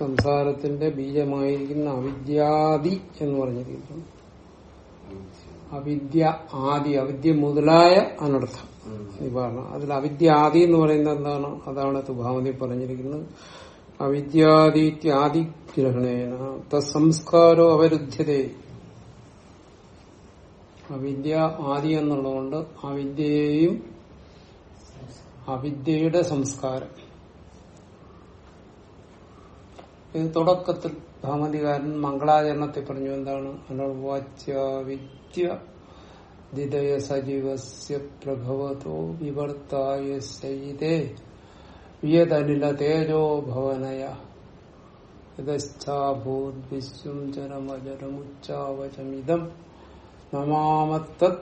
സംസാരത്തിന്റെ ബീജമായിരിക്കുന്ന അവിദ്യാദി എന്ന് പറഞ്ഞിരിക്കുന്നു അവിദ്യ ആദി അവിദ്യ മുതലായ അനർത്ഥം. നിവാരണം അതിൽ അവിദ്യ ആദി എന്ന് പറയുന്നത് എന്താണ്? അതാണ് തുഭാമതി പറഞ്ഞിരിക്കുന്നത്. അവിദ്യാദിത്യാദിഗ്രഹണേന ഗ്രഹണേന തത്സംസ്കാരോ അവരുദ്ധ്യതേ അവിദ്യ ആദി എന്നുള്ളതുകൊണ്ട് അവിദ്യയെയും അവിദ്യയുടെ സംസ്കാരം. ഇത് തുടക്കത്തിൽ ഭാമതികാരൻ മംഗളാചരണത്തെ പറഞ്ഞു എന്താണ്? അനർവാച്യ ദിദയ സജീവസ്യ പ്രഭവതോ വിവർത്തായ ശൈതേ വിയതനില തേജോ ഭവനയ. യഥാഭൂത് വിശ്വം ജനമജരമുച്ചാവചമിതം നമാമത്തത്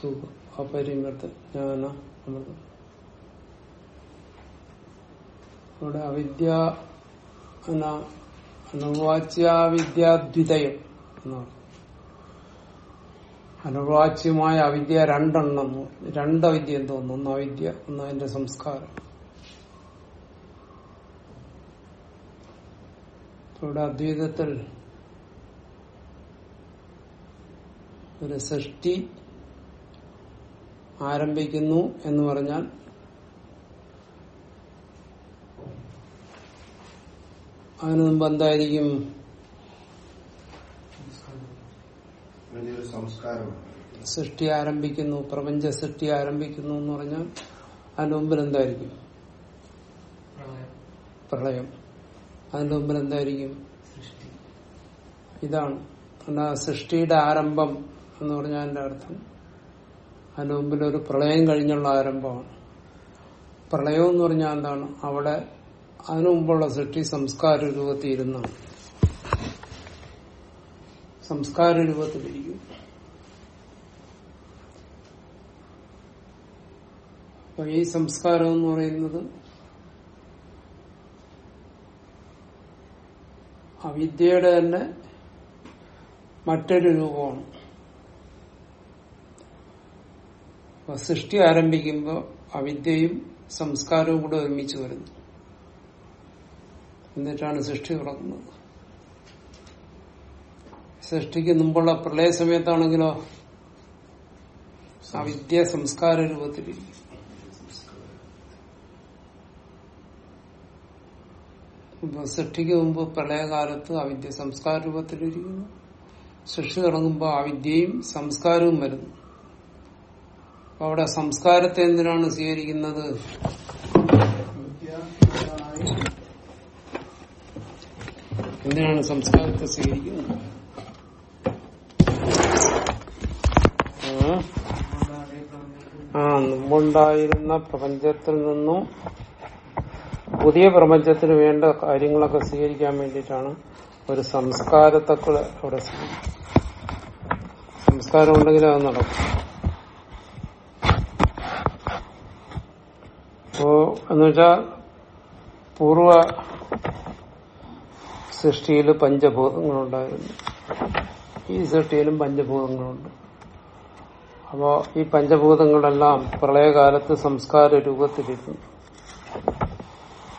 സുഖ. അപരിമൃത ജ്ഞാന അമൃതം. അവിടെ അവിദ്യ അനുവാച്യാവിദ്യാദ്വിതയം എന്നാണ് അനുവാച്യമായ അവിദ്യ രണ്ടെണ്ണം രണ്ട് അവിദ്യ എന്ന് തോന്നുന്നു ഒന്ന് അവിദ്യ ഒന്ന് അതിന്റെ സംസ്കാരം. ഇവിടെ അദ്വൈതത്തിൽ ഒരു സൃഷ്ടി ആരംഭിക്കുന്നു എന്ന് പറഞ്ഞാൽ അതിനു മുമ്പ് എന്തായിരിക്കും സൃഷ്ടി ആരംഭിക്കുന്നു പ്രപഞ്ച സൃഷ്ടി ആരംഭിക്കുന്നു എന്ന് പറഞ്ഞാൽ അതിന് മുമ്പിൽ എന്തായിരിക്കും? പ്രളയം. അതിന്റെ മുമ്പിൽ എന്തായിരിക്കും? ഇതാണ്. എന്നാ സൃഷ്ടിയുടെ ആരംഭം എന്ന് പറഞ്ഞാൽ അതിന്റെ അർത്ഥം അതിന്റെ മുമ്പിൽ ഒരു പ്രളയം കഴിഞ്ഞുള്ള ആരംഭമാണ്. പ്രളയം എന്ന് പറഞ്ഞാൽ എന്താണ്? അവിടെ അതിനു മുമ്പുള്ള സൃഷ്ടി സംസ്കാര രൂപത്തിൽ ഇരുന്നാണ്. സംസ്കാര രൂപത്തിലിരിക്കും അപ്പൊ ഈ സംസ്കാരം എന്ന് പറയുന്നത് അവിദ്യയുടെ തന്നെ മറ്റൊരു രൂപമാണ്. സൃഷ്ടി ആരംഭിക്കുമ്പോൾ അവിദ്യയും സംസ്കാരവും കൂടെ ഒരുമിച്ച് വരുന്നു. എന്നിട്ടാണ് സൃഷ്ടി തുടങ്ങുന്നത് സൃഷ്ടിക്ക് മുമ്പുള്ള പ്രളയ സമയത്താണെങ്കിലോ ആ വിദ്യ സംസ്കാര രൂപത്തിലിരിക്കും. സൃഷ്ടിക്ക് മുമ്പ് പ്രളയകാലത്ത് അവിദ്യ സംസ്കാര രൂപത്തിലിരിക്കുന്നു. സൃഷ്ടി തുടങ്ങുമ്പോൾ അവിദ്യയും സംസ്കാരവും വരുന്നു. അവിടെ സംസ്കാരത്തെ എന്തിനാണ് സ്വീകരിക്കുന്നത്? എന്തിനാണ് സംസ്കാരത്തെ സ്വീകരിക്കുന്നത് ആ? മുമ്പുണ്ടായിരുന്ന പ്രപഞ്ചത്തിൽ നിന്നും പുതിയ പ്രപഞ്ചത്തിന് വേണ്ട കാര്യങ്ങളൊക്കെ സ്വീകരിക്കാൻ വേണ്ടിയിട്ടാണ് ഒരു സംസ്കാരത്തെ അവിടെ സംസ്കാരം ഉണ്ടെങ്കിൽ അത് നടക്കും അപ്പോ എന്നുവെച്ചാ പൂർവ സൃഷ്ടിയിൽ പഞ്ചഭൂതങ്ങളുണ്ടായിരുന്നു. ഈ സൃഷ്ടിയിലും പഞ്ചഭൂതങ്ങളുണ്ട്. അപ്പോ ഈ പഞ്ചഭൂതങ്ങളെല്ലാം പ്രളയകാലത്ത് സംസ്കാര രൂപത്തിലിരുന്നു.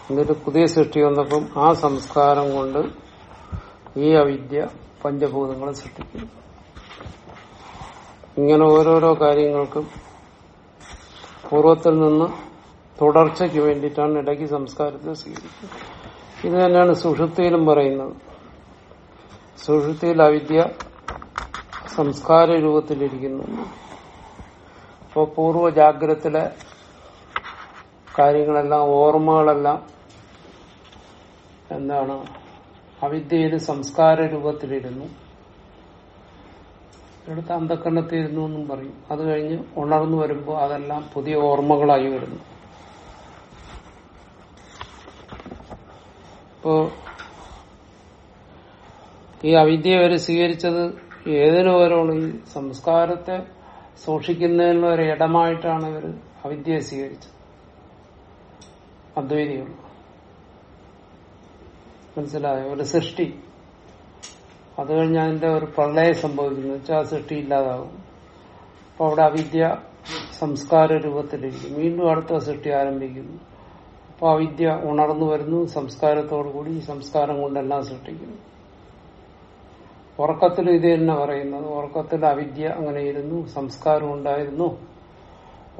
എന്നിട്ട് പുതിയ സൃഷ്ടി വന്നപ്പം ആ സംസ്കാരം കൊണ്ട് ഈ അവിദ്യ പഞ്ചഭൂതങ്ങളെ സൃഷ്ടിക്കുന്നു. ഇങ്ങനെ ഓരോരോ കാര്യങ്ങൾക്കും പൂർവത്തിൽ നിന്ന് തുടർച്ചയ്ക്ക് വേണ്ടിയിട്ടാണ് ഇടയ്ക്ക് സംസ്കാരത്തെ സ്വീകരിക്കുന്നത്. ഇത് തന്നെയാണ് സുഷുപ്തിയിലും പറയുന്നത്? സുഷുപ്തിയിൽ അവിദ്യ സംസ്കാര രൂപത്തിലിരിക്കുന്നു. അപ്പോൾ പൂർവ ജാഗ്രതത്തിലെ കാര്യങ്ങളെല്ലാം ഓർമ്മകളെല്ലാം എന്താണ്? അവിദ്യയിൽ സംസ്കാര രൂപത്തിലിരുന്നു. എടുത്ത് അന്ധക്കണ്ണത്തിരുന്നു എന്നും പറയും. അത് കഴിഞ്ഞ് ഉണർന്നു വരുമ്പോൾ അതെല്ലാം പുതിയ ഓർമ്മകളായി വരുന്നു. ഇപ്പോ ഈ അവിദ്യ വരെ സ്വീകരിച്ചത് ഏതിനു വരെയാണ് ഈ സംസ്കാരത്തെ സൂക്ഷിക്കുന്നതിനുള്ള ഒരു ഇടമായിട്ടാണ് ഇവർ അവിദ്യയെ സ്വീകരിച്ചത്. അദ്വൈതികൾ മനസ്സിലായ? ഒരു സൃഷ്ടി. അത് കഴിഞ്ഞ് അതിന്റെ ഒരു പ്രളയം സംഭവിക്കുന്നു. വെച്ചാൽ ആ സൃഷ്ടി ഇല്ലാതാകും അപ്പൊ അവിടെ അവിദ്യ സംസ്കാര രൂപത്തിലിരിക്കും വീണ്ടും അടുത്ത സൃഷ്ടി ആരംഭിക്കുന്നു. അപ്പൊ ആ അവിദ്യ ഉണർന്നു വരുന്നു. സംസ്കാരത്തോടു കൂടി ഈ സംസ്കാരം കൊണ്ടെല്ലാം സൃഷ്ടിക്കുന്നു. ഉറക്കത്തിൽ ഇത് തന്നെ പറയുന്നത്. ഉറക്കത്തിൽ അവിദ്യ അങ്ങനെ ഇരുന്നു സംസ്കാരം ഉണ്ടായിരുന്നു.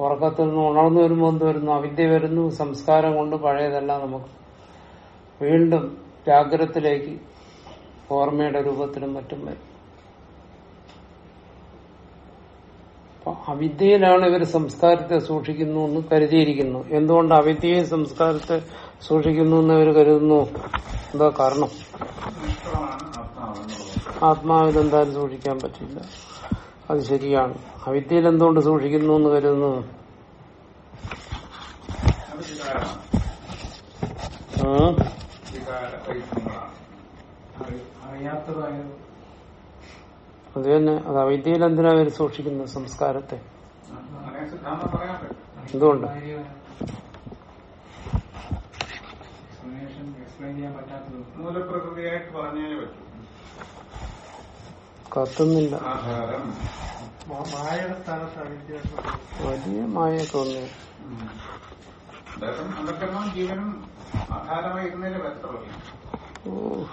ഉറക്കത്തിൽ നിന്ന് ഉണർന്നു വരുമ്പോൾ എന്ത് വരുന്നു? അവിദ്യ വരുന്നു. സംസ്കാരം കൊണ്ട് പഴയതെല്ലാം നമുക്ക് വീണ്ടും ജാഗ്രതത്തിലേക്ക് ഓർമ്മയുടെ രൂപത്തിലും മറ്റും വരും. അപ്പൊ അവിദ്യയിലാണ് ഇവർ സംസ്കാരത്തെ സൂക്ഷിക്കുന്നു എന്ന് കരുതിയിരിക്കുന്നു. എന്തുകൊണ്ട് അവിദ്യയെ സംസ്കാരത്തെ സൂക്ഷിക്കുന്നു എന്ന് ഇവർ കരുതുന്നു? എന്താ കാരണം? ആത്മാവിൽ എന്തായാലും സൂക്ഷിക്കാൻ പറ്റില്ല. അത് ശരിയാണ്. അവിദ്യയിൽ എന്തുകൊണ്ട് സൂക്ഷിക്കുന്നു എന്ന് കരുതുന്നു. അറിയാത്തതായത് അത് തന്നെ അത് അവൈദ്യയിൽ എന്തിനാ അവർ സൂക്ഷിക്കുന്നത് സംസ്കാരത്തെ? എന്തുകൊണ്ട്? കത്തുന്നില്ല. വലിയ മായ തോന്നി. ജീവനും ഓ.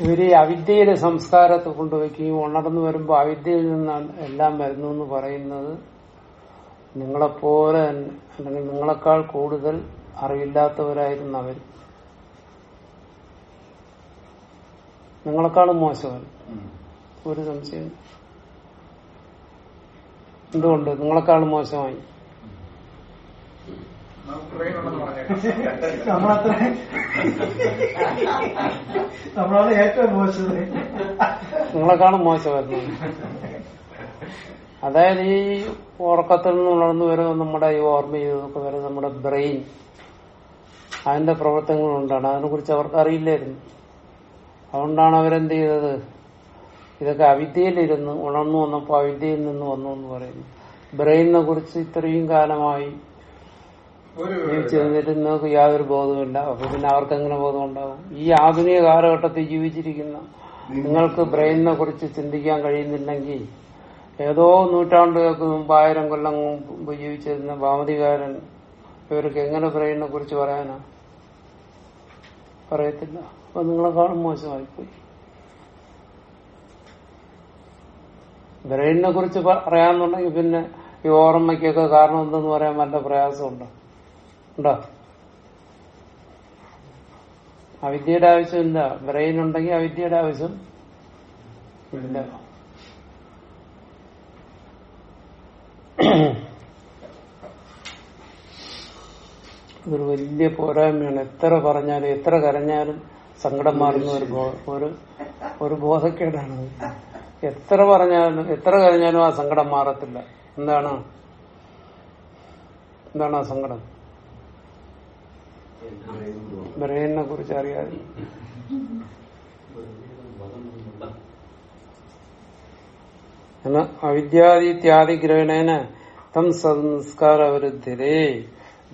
ഇവർ ഈ അവിദ്യയിലെ സംസ്കാരത്തെ കൊണ്ടുവയ്ക്കുകയും ഉണർന്നു വരുമ്പോൾ അവിദ്യയിൽ നിന്നാണ് എല്ലാം വരുന്നു എന്ന് പറയുന്നത് നിങ്ങളെപ്പോലെ അല്ലെങ്കിൽ നിങ്ങളെക്കാൾ കൂടുതൽ അറിവില്ലാത്തവരായിരുന്നു അവർ. നിങ്ങളെക്കാളും മോശമാണ് ഒരു സംശയം എന്തുകൊണ്ട്? നിങ്ങളെക്കാളും മോശമായി നമുക്ക് ബ്രെയിൻ ഉണ്ടെന്ന് പറഞ്ഞേക്കാം നമ്മളത്ര നമ്മളാണ് ഏറ്റവും മോശം നിങ്ങളെക്കാളും മോശമായിരുന്നു. അതായത് ഈ ഉറക്കത്തിൽ നിന്ന് ഉണർന്നു വരുന്ന നമ്മുടെ ഈ ഓർമ്മ ചെയ്തൊക്കെ വരെ നമ്മുടെ ബ്രെയിൻ അതിന്റെ പ്രവർത്തനങ്ങളുണ്ടാണ് അതിനെ കുറിച്ച് അവർക്ക് അറിയില്ലായിരുന്നു. അതുകൊണ്ടാണ് അവരെന്ത് ചെയ്തത്? ഇതൊക്കെ അവിദ്യയിലിരുന്ന് ഉണർന്നു വന്നപ്പോൾ അവിദ്യയിൽ നിന്ന് വന്നു എന്ന് പറയുന്നു. ബ്രെയിനിനെ കുറിച്ച് ഇത്രയും കാലമായി ഒരു ജീവിച്ചിരുന്നിട്ട് യാതൊരു ബോധവുമില്ല. അപ്പൊ പിന്നെ അവർക്ക് എങ്ങനെ ബോധം ഉണ്ടാവും ഈ ആധുനിക കാലഘട്ടത്തിൽ ജീവിച്ചിരിക്കുന്ന നിങ്ങൾക്ക് ബ്രെയിനിനെ കുറിച്ച് ചിന്തിക്കാൻ കഴിയുന്നില്ലെങ്കിൽ ഏതോ നൂറ്റാണ്ടുകൾക്ക് മുമ്പ് ആയിരം കൊല്ലം മുമ്പ് ജീവിച്ചിരുന്ന ഭാമതികാരൻ ഇവർക്ക് എങ്ങനെ ബ്രെയിനിനെ കുറിച്ച് പറയാനാ? പറയത്തില്ല. അപ്പൊ നിങ്ങളെക്കാളും മോശമായിപ്പോയി. ബ്രെയിനിനെ കുറിച്ച് പറയാന്നുണ്ടെങ്കിൽ പിന്നെ ഈ ഓർമ്മയ്ക്കൊക്കെ കാരണം എന്തെന്ന് പറയാൻ നല്ല പ്രയാസമുണ്ടോ? ഉണ്ടോ? അവിദ്യയുടെ ആവശ്യമില്ല. ബ്രെയിൻ ഉണ്ടെങ്കിൽ അവിദ്യയുടെ ആവശ്യം ഇല്ല. ഇതൊരു വലിയ പോരായ്മയാണ്. എത്ര പറഞ്ഞാലും എത്ര കരഞ്ഞാലും സങ്കടം മാറുന്ന ഒരു ഒരു ബോധക്കേടാണ് എത്ര പറഞ്ഞാലും എത്ര കരഞ്ഞാലും ആ സങ്കടം മാറത്തില്ല. എന്താണ്? എന്താണ് ആ സങ്കടം? ബ്രെയിനിനെ കുറിച്ച് അറിയാതെ എന്നാ അവിദ്യാദിത്യാദി ഗ്രഹണേന തം സംസ്കാര അവരുദ്ധരേ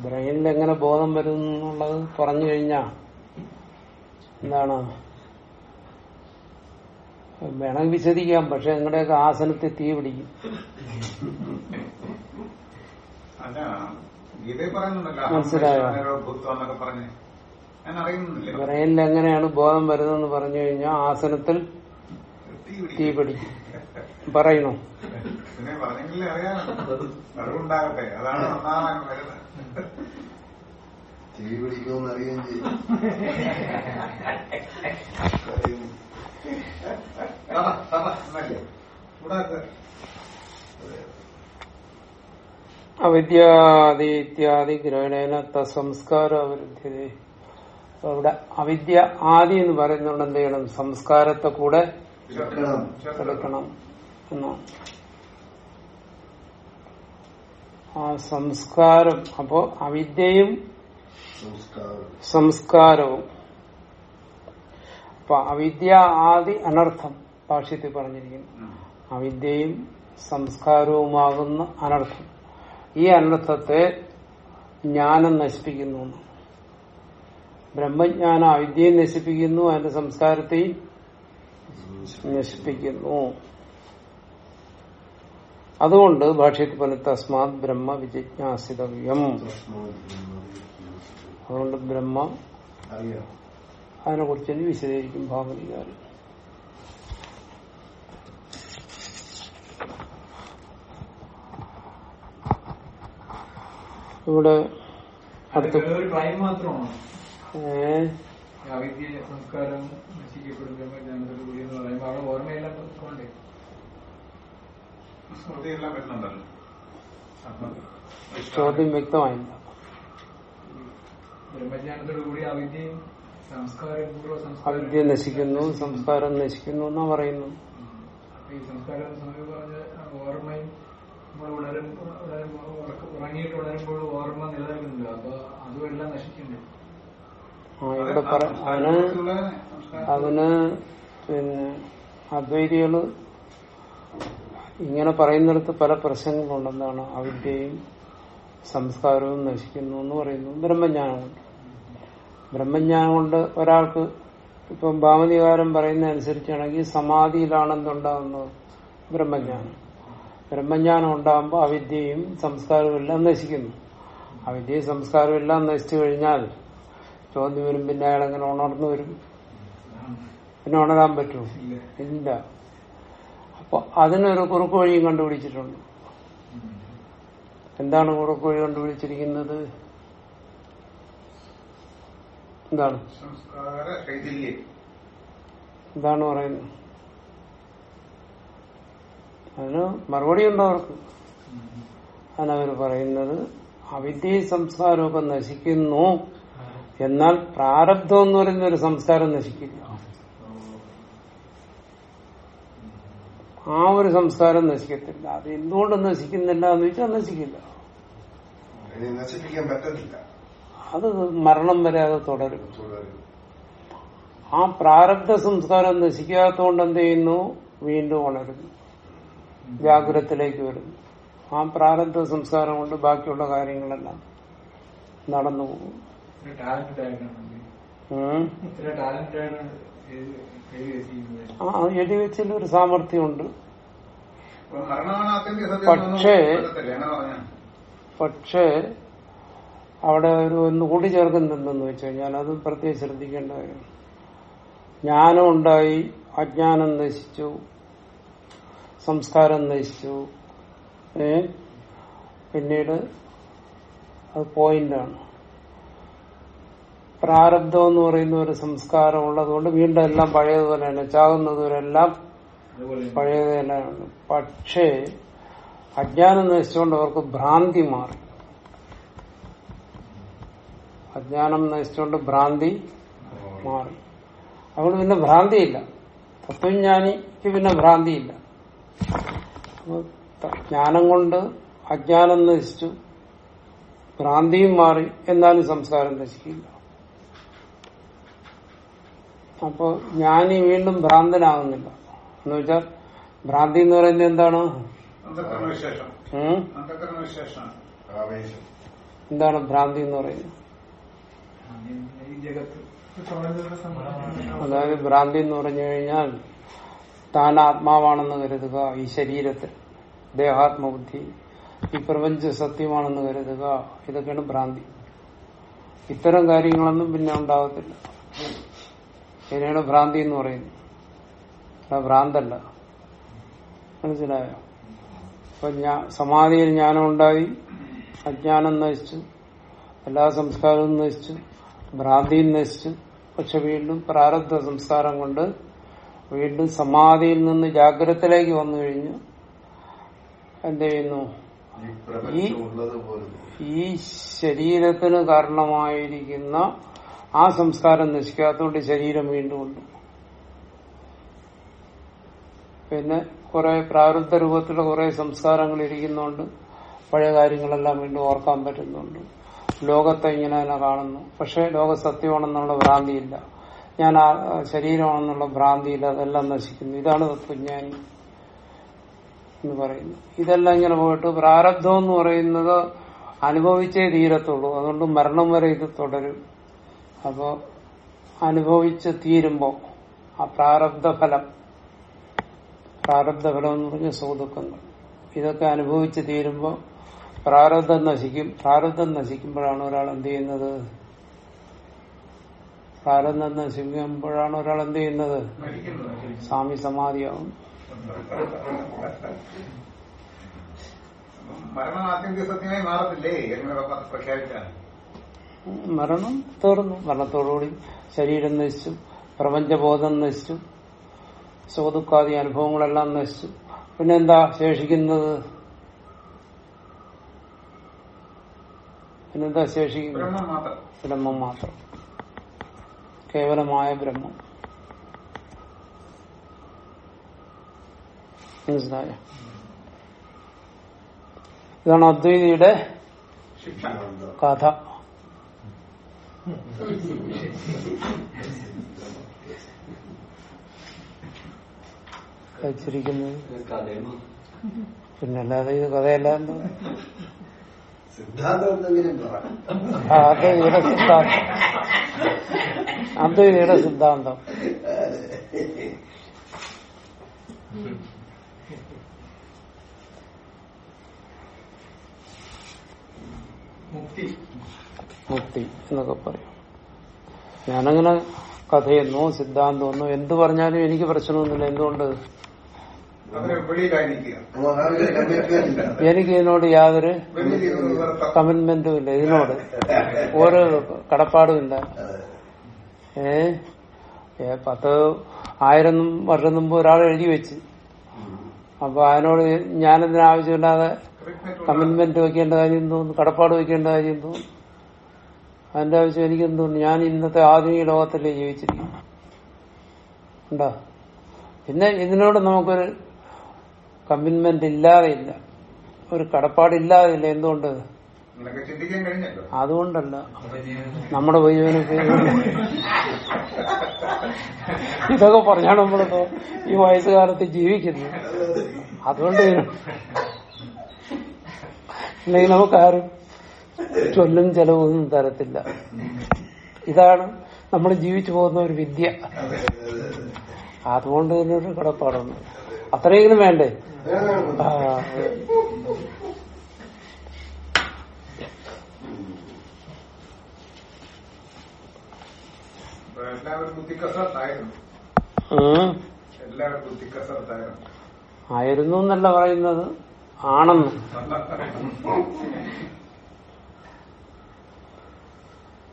ബ്രെയിനിൽ എങ്ങനെ ബോധം വരും എന്നുള്ളത് പറഞ്ഞു കഴിഞ്ഞാ എന്താണ്? വേണമെങ്കിൽ വിശദിക്കാം പക്ഷെ നിങ്ങളുടെയൊക്കെ ആസനത്തെ തീ പിടിക്കും. പറയുന്നുണ്ടല്ലോ പറഞ്ഞ്. ഞാൻ അറിയുന്നില്ല ബ്രെയിനിൽ എങ്ങനെയാണ് ബോധം വരുന്നതെന്ന് പറഞ്ഞു കഴിഞ്ഞാൽ ആസനത്തിൽ തീ പിടിക്കും. പറയണോ പിന്നെ പറഞ്ഞെങ്കിലേ അറിയാമല്ലോ. അറിവുണ്ടാകട്ടെ. അതാണ് ഒന്നാമത് വരുന്നത്. തീ പിടിക്കുമെന്ന് അറിയുകയും ചെയ്യും. ഇവിടെ അവിദ്യാദി ഇത്യാദി ഗ്രഹണേന തസംസ്കാര അവരുദ്ധ്യത അവിടെ അവിദ്യ ആദി എന്ന് പറയുന്നുണ്ട് എന്ത് ചെയ്യണം? സംസ്കാരത്തെ കൂടെ. എടുക്കണം എന്നാണ് ആ സംസ്കാരം അപ്പോ അവിദ്യയും സംസ്കാരം. സംസ്കാരവും. അപ്പൊ അവിദ്യ ആദി അനർത്ഥം ഭാഷ്യത്തിൽ പറഞ്ഞിരിക്കുന്നു. അവിദ്യയും സംസ്കാരവുമാകുന്ന അനർത്ഥം. ഈ അനർത്ഥത്തെ ജ്ഞാനം നശിപ്പിക്കുന്നു. ബ്രഹ്മജ്ഞാന വിദ്യയും അവിദ്യയെ നശിപ്പിക്കുന്നു അതിന്റെ സംസ്കാരത്തെയും നശിപ്പിക്കുന്നു. അതുകൊണ്ട് ഭാഷ്യത്തിൽ തസ്മാത് ബ്രഹ്മ വിജിജ്ഞാസിതവ്യം. അതുകൊണ്ട് ബ്രഹ്മ അതിനെ കുറിച്ച് തന്നെ വിശദീകരിക്കും ഭാഗവതികാരൻ ഇവിടെ അടുത്ത ഒരു ക്രൈം മാത്രമാണ് ഏ, അവിദ്യ സംസ്കാരം നശിക്കപ്പെടുമ്പോൾ ജ്ഞാനത്തോടുകൂടി എന്ന് പറയുമ്പോൾ അവിടെ ഓർമ്മയെല്ലാം കൊണ്ടേ അടുത്ത സംസ്കാരം ചോദ്യം അവിദ്യ നശിക്കുന്നു സംസ്കാരം നശിക്കുന്നു എന്നാ പറയുന്നു. ഓർമ്മയും ഉറങ്ങിയിട്ട് ഓർമ്മ നിലനിൽക്കുന്നുണ്ട്. അപ്പൊ നശിക്കുന്നുണ്ട്. ഇവിടെ അവന് അതിന് പിന്നെ അദ്വൈതികൾ ഇങ്ങനെ പറയുന്നിടത്ത് പല പ്രശ്നങ്ങളുണ്ടെന്നാണ് അവിദ്യയും സംസ്കാരവും നശിക്കുന്നു എന്ന് പറയുന്നു. ബ്രഹ്മജ്ഞാനം കൊണ്ട് ബ്രഹ്മജ്ഞാനം കൊണ്ട് ഒരാൾക്ക് ഇപ്പം ഭാമതികാരം പറയുന്ന അനുസരിച്ചാണെങ്കിൽ സമാധിയിലാണെന്നുണ്ടാകുന്നത് ബ്രഹ്മജ്ഞാനം. ബ്രഹ്മജ്ഞാനം ഉണ്ടാകുമ്പോൾ അവിദ്യയും സംസ്കാരവും എല്ലാം നശിക്കുന്നു. അവിദ്യയും സംസ്കാരവും എല്ലാം നശിച്ചു കഴിഞ്ഞാൽ ചോദ്യം വരും പിന്നെ അയാൾ എങ്ങനെ ഉണർന്നു വരും? പിന്നെ ഉണരാൻ പറ്റുമോ? ഇല്ല. അപ്പൊ അതിനൊരു കുറുക്ക് വഴിയും കണ്ടുപിടിച്ചിട്ടുണ്ട്. എന്താണ് കുറുക്ക് വഴി കണ്ടുപിടിച്ചിരിക്കുന്നത്? എന്താണ്? എന്താണ് പറയുന്നത്? അതിന് മറുപടി ഉണ്ടോ അവർക്ക്? അതിനവർ പറയുന്നത് അവിദ്യ സംസ്കാരമൊക്കെ നശിക്കുന്നു. എന്നാൽ പ്രാരബ്ധം എന്ന് പറയുന്ന ഒരു സംസ്കാരം നശിക്കില്ല. ആ ഒരു സംസ്കാരം നശിക്കത്തില്ല. അത് എന്തുകൊണ്ട് നശിക്കുന്നില്ല എന്ന് വെച്ചാൽ നശിക്കില്ല. നശിപ്പിക്കാൻ പറ്റത്തില്ല. അത് മരണം വരെ അത് തുടരും. ആ പ്രാരബ്ധ സംസ്കാരം നശിക്കാത്തതുകൊണ്ട് എന്ത് ചെയ്യുന്നു? വീണ്ടും ഉണരുന്നു ജാഗ്രതത്തിലേക്ക് വരുന്നു. ആ പ്രാരബ്ധ സംസ്കാരം കൊണ്ട് ബാക്കിയുള്ള കാര്യങ്ങളെല്ലാം നടന്നു പോകും ആ എഴുതി വെച്ചതിൽ ഒരു സാമർഥ്യമുണ്ട്. പക്ഷേ- പക്ഷേ അവിടെ ഒരു ഒന്ന് കൂട്ടിച്ചേർക്കുന്നുണ്ടെന്ന് വെച്ച് കഴിഞ്ഞാൽ അത് പ്രത്യേകം ശ്രദ്ധിക്കേണ്ട കാര്യം. ജ്ഞാനം ഉണ്ടായി അജ്ഞാനം നശിച്ചു. സംസ്കാരം നശിച്ചു ഏ? പിന്നീട് അത് പോയിന്റാണ് പ്രാരബ്ധം എന്ന് പറയുന്ന ഒരു സംസ്കാരം ഉള്ളതുകൊണ്ട് വീണ്ടും എല്ലാം പഴയതുപോലെ തന്നെ ചാകുന്നതുവരെല്ലാം പഴയത് തന്നെയാണ് പക്ഷേ അജ്ഞാനം നശിച്ചുകൊണ്ട് അവർക്ക് ഭ്രാന്തി മാറി. അജ്ഞാനം നശിച്ചുകൊണ്ട് ഭ്രാന്തി മാറി. അതുകൊണ്ട് പിന്നെ ഭ്രാന്തിയില്ല. തത്വജ്ഞാനിക്ക് പിന്നെ ഭ്രാന്തിയില്ല. ജ്ഞാനം കൊണ്ട് അജ്ഞാനം നശിച്ചു. ഭ്രാന്തിയും മാറി. എന്നാലും സംസ്കാരം നശിക്കില്ല. അപ്പോ ജ്ഞാനി വീണ്ടും ഭ്രാന്തനാകുന്നില്ല. എന്ന് വെച്ചാൽ ഭ്രാന്തി എന്ന് പറയുന്നത് എന്താണ്? എന്താണ് ഭ്രാന്തി എന്ന് പറയുന്നത്? അതായത് ഭ്രാന്തി എന്ന് പറഞ്ഞു കഴിഞ്ഞാൽ താൻ ആത്മാവാണെന്ന് കരുതുക ഈ ശരീരത്തിൽ. ദേഹാത്മബുദ്ധി. ഈ പ്രപഞ്ച സത്യമാണെന്ന് കരുതുക. ഇതൊക്കെയാണ് ഭ്രാന്തി. ഇത്തരം കാര്യങ്ങളൊന്നും പിന്നെ ഉണ്ടാകത്തില്ല ഇതിനാണ് ഭ്രാന്തി എന്ന് പറയുന്നത്. ഭ്രാന്തല്ല. മനസ്സിലായോ? അപ്പൊ ഞാൻ സമാധിയിൽ ജ്ഞാനം ഉണ്ടായി അജ്ഞാനം നശിച്ചു എല്ലാ സംസ്കാരവും നശിച്ചു ഭ്രാന്തിയും നശിച്ചു. പക്ഷെ വീണ്ടും പ്രാരബ്ധ സംസ്കാരം കൊണ്ട് വീണ്ടും സമാധിയിൽ നിന്ന് ജാഗ്രതത്തിലേക്ക് വന്നു കഴിഞ്ഞു. എന്ത് ചെയ്യുന്നു? ഈ ശരീരത്തിന് കാരണമായിരിക്കുന്ന ആ സംസ്കാരം നശിക്കാത്തതുകൊണ്ട് ശരീരം വീണ്ടും ഉണ്ട്. പിന്നെ കുറെ പ്രാരബ്ധ രൂപത്തിലുള്ള കുറെ സംസ്കാരങ്ങൾ ഇരിക്കുന്നുണ്ട്. പഴയ കാര്യങ്ങളെല്ലാം വീണ്ടും ഓർക്കാൻ പറ്റുന്നുണ്ട്. ലോകത്തെ ഇങ്ങനെ തന്നെ കാണുന്നു. പക്ഷെ ലോക സത്യമാണെന്നുള്ള ഭ്രാന്തിയില്ല. ഞാൻ ആ ശരീരമാണെന്നുള്ള ഭ്രാന്തിയിൽ അതെല്ലാം നശിക്കുന്നു. ഇതാണ് തത്വജ്ഞാനി എന്ന് പറയുന്നു ഇതെല്ലാം ഇങ്ങനെ പോയിട്ട് പ്രാരബ്ധം എന്ന് പറയുന്നത് അനുഭവിച്ചേ തീരത്തുള്ളൂ. അതുകൊണ്ട് മരണം വരെ ഇത് തുടരും. അപ്പോ അനുഭവിച്ച് തീരുമ്പോ ആ പ്രാരബ്ധ ഫലം പ്രാരബ്ധ എന്ന് പറഞ്ഞ സുഖദുഃഖങ്ങൾ. ഇതൊക്കെ അനുഭവിച്ച് തീരുമ്പോൾ പ്രാരബ്ധം നശിക്കും. പ്രാരബ്ധം നശിക്കുമ്പോഴാണ് ഒരാൾ എന്ത് ചെയ്യുന്നത്? പ്രാരബ്ധം നശിക്കുമ്പോഴാണ് ഒരാൾ എന്ത് ചെയ്യുന്നത്? സ്വാമി സമാധിയാവും. മരണം ആത്യന്തിക സത്യമായി മാറത്തില്ലേ? പ്രഖ്യാപിച്ചാണ് മരണം തീർന്നു. മരണത്തോടുകൂടി ശരീരം നശിച്ചു. പ്രപഞ്ചബോധം നശിച്ചു. സുഖദുഃഖാദി അനുഭവങ്ങളെല്ലാം നശിച്ചു. പിന്നെന്താ ശേഷിക്കുന്നത്? പിന്നെന്താ ശേഷിക്കുന്നത്? ബ്രഹ്മം മാത്രം. കേവലമായ ബ്രഹ്മം. മനസ്സിലായ? ഇതാണ് അദ്വൈതിയുടെ കഥ. വെച്ചിരിക്കുന്നത്. പിന്നല്ലാതെ ഇത് കഥയല്ല എന്തോ? സിദ്ധാന്തം. എന്തെങ്കിലും പറ സിദ്ധാന്തം. മുക്തി. എന്നൊക്കെ പറയും. ഞാനങ്ങനെ കഥയെന്നോ സിദ്ധാന്തമെന്നോ എന്ത് പറഞ്ഞാലും എനിക്ക് പ്രശ്നമൊന്നുമില്ല. എന്തുകൊണ്ട്? എനിക്ക് ഇതിനോട് യാതൊരു കമിറ്റ്മെന്റും ഇല്ല. ഇതിനോട് ഒരു കടപ്പാടും ഇല്ല. ഏ? ഏ, പത്ത് ആയിരം വർഷം മുമ്പ് ഒരാൾ എഴുതി വെച്ച്. അപ്പൊ അതിനോട് ഞാനതിന് ആവശ്യമില്ലാതെ കമിറ്റ്മെന്റ് വെക്കേണ്ട കാര്യം തോന്നുന്നു കടപ്പാട് വെക്കേണ്ട കാര്യം തോന്നുന്നു അതിന്റെ ആവശ്യം എനിക്ക് തോന്നുന്നു ഞാൻ ഇന്നത്തെ ആധുനിക ലോകത്തല്ലേ ജീവിച്ചിരിക്കുന്നു ഉണ്ടോ? പിന്നെ ഇതിനോട് നമുക്കൊരു കമ്മിറ്റ്മെന്റ് ഇല്ലാതെ ഇല്ല ഒരു കടപ്പാടില്ലാതെ ഇല്ല എന്തുകൊണ്ട് അതുകൊണ്ടല്ല. നമ്മുടെ വൈജനൊക്കെ ഇതൊക്കെ പറഞ്ഞാണ് നമ്മളിപ്പോ ഈ വയസ്സുകാലത്ത് ജീവിക്കുന്നത്. അതുകൊണ്ട് അല്ലെങ്കിൽ നമുക്കാരും ചൊല്ലും ചെലവൊന്നും തരത്തില്ല. ഇതാണ് നമ്മൾ ജീവിച്ചു പോകുന്ന ഒരു വിദ്യ. അതുകൊണ്ട് തന്നെ ഒരു കടപ്പാടൊന്നും. അത്രയെങ്കിലും വേണ്ടേ? ആയിരുന്നു എന്നല്ല പറയുന്നത്. ആണെന്ന്.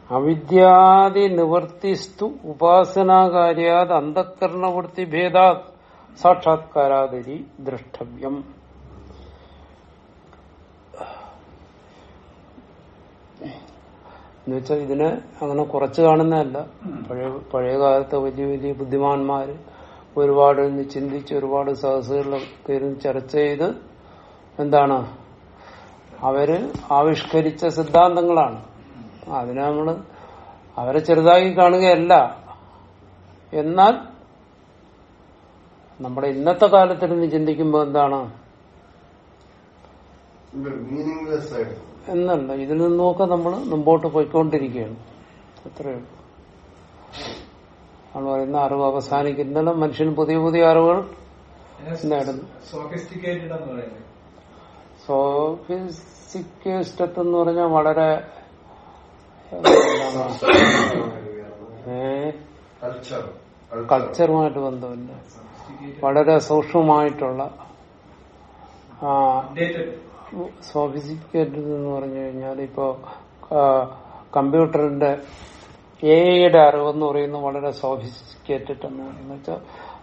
അവിദ്യാദി നിവർത്തിസ്തു ഉപാസനാകാര്യാത് അന്ധക്കരണവൃത്തി ഭേദാത് സാക്ഷാത്കാരാതിരി ദ്രഷ്ടവ്യം. എന്നുവെച്ചാൽ ഇതിനെ അങ്ങനെ കുറച്ച് കാണുന്നതല്ല. പഴയ പഴയ കാലത്തെ വലിയ വലിയ ബുദ്ധിമാന്മാര് ഒരുപാട് ചിന്തിച്ച് ഒരുപാട് സഹസുകളിലൊക്കെ ഇരുന്ന് ചർച്ച ചെയ്ത് എന്താണ്? അവർ ആവിഷ്കരിച്ച സിദ്ധാന്തങ്ങളാണ്. അതിനെ നമ്മൾ അവരെ ചെറുതാക്കി കാണുകയല്ല. എന്നാൽ നമ്മുടെ ഇന്നത്തെ കാലത്തിരുന്ന് ചിന്തിക്കുമ്പോൾ എന്താണ്? മീനിങ്ലെസ് ആയിട്ട് എന്നല്ല ഇതിൽ നിന്നൊക്കെ നമ്മൾ മുമ്പോട്ട് പോയിക്കൊണ്ടിരിക്കുകയാണ്. അത്രയേ ഉള്ളൂ. നമ്മൾ പറയുന്ന അറിവ് അവസാനിക്കുന്നില്ല. മനുഷ്യന് പുതിയ പുതിയ അറിവുകൾ നേടുന്നു. സോഫിസ്റ്റിക്കേറ്റഡ് എന്ന് പറയുന്നത്. സോഫിസ്റ്റിക്കേസ്റ്റത്ത് എന്ന് പറഞ്ഞാൽ വളരെ കൾച്ചറുമായിട്ട് ബന്ധമില്ല. വളരെ സൂക്ഷ്മമായിട്ടുള്ള സോഫിസിഫിക്കേറ്റഡ് എന്ന് പറഞ്ഞു കഴിഞ്ഞാൽ ഇപ്പോ കമ്പ്യൂട്ടറിന്റെ എയുടെ അറിവെന്ന് പറയുന്നത് വളരെ സോഫിസിഫിക്കേറ്റഡ് എന്ന് പറയുന്നത് വെച്ചാൽ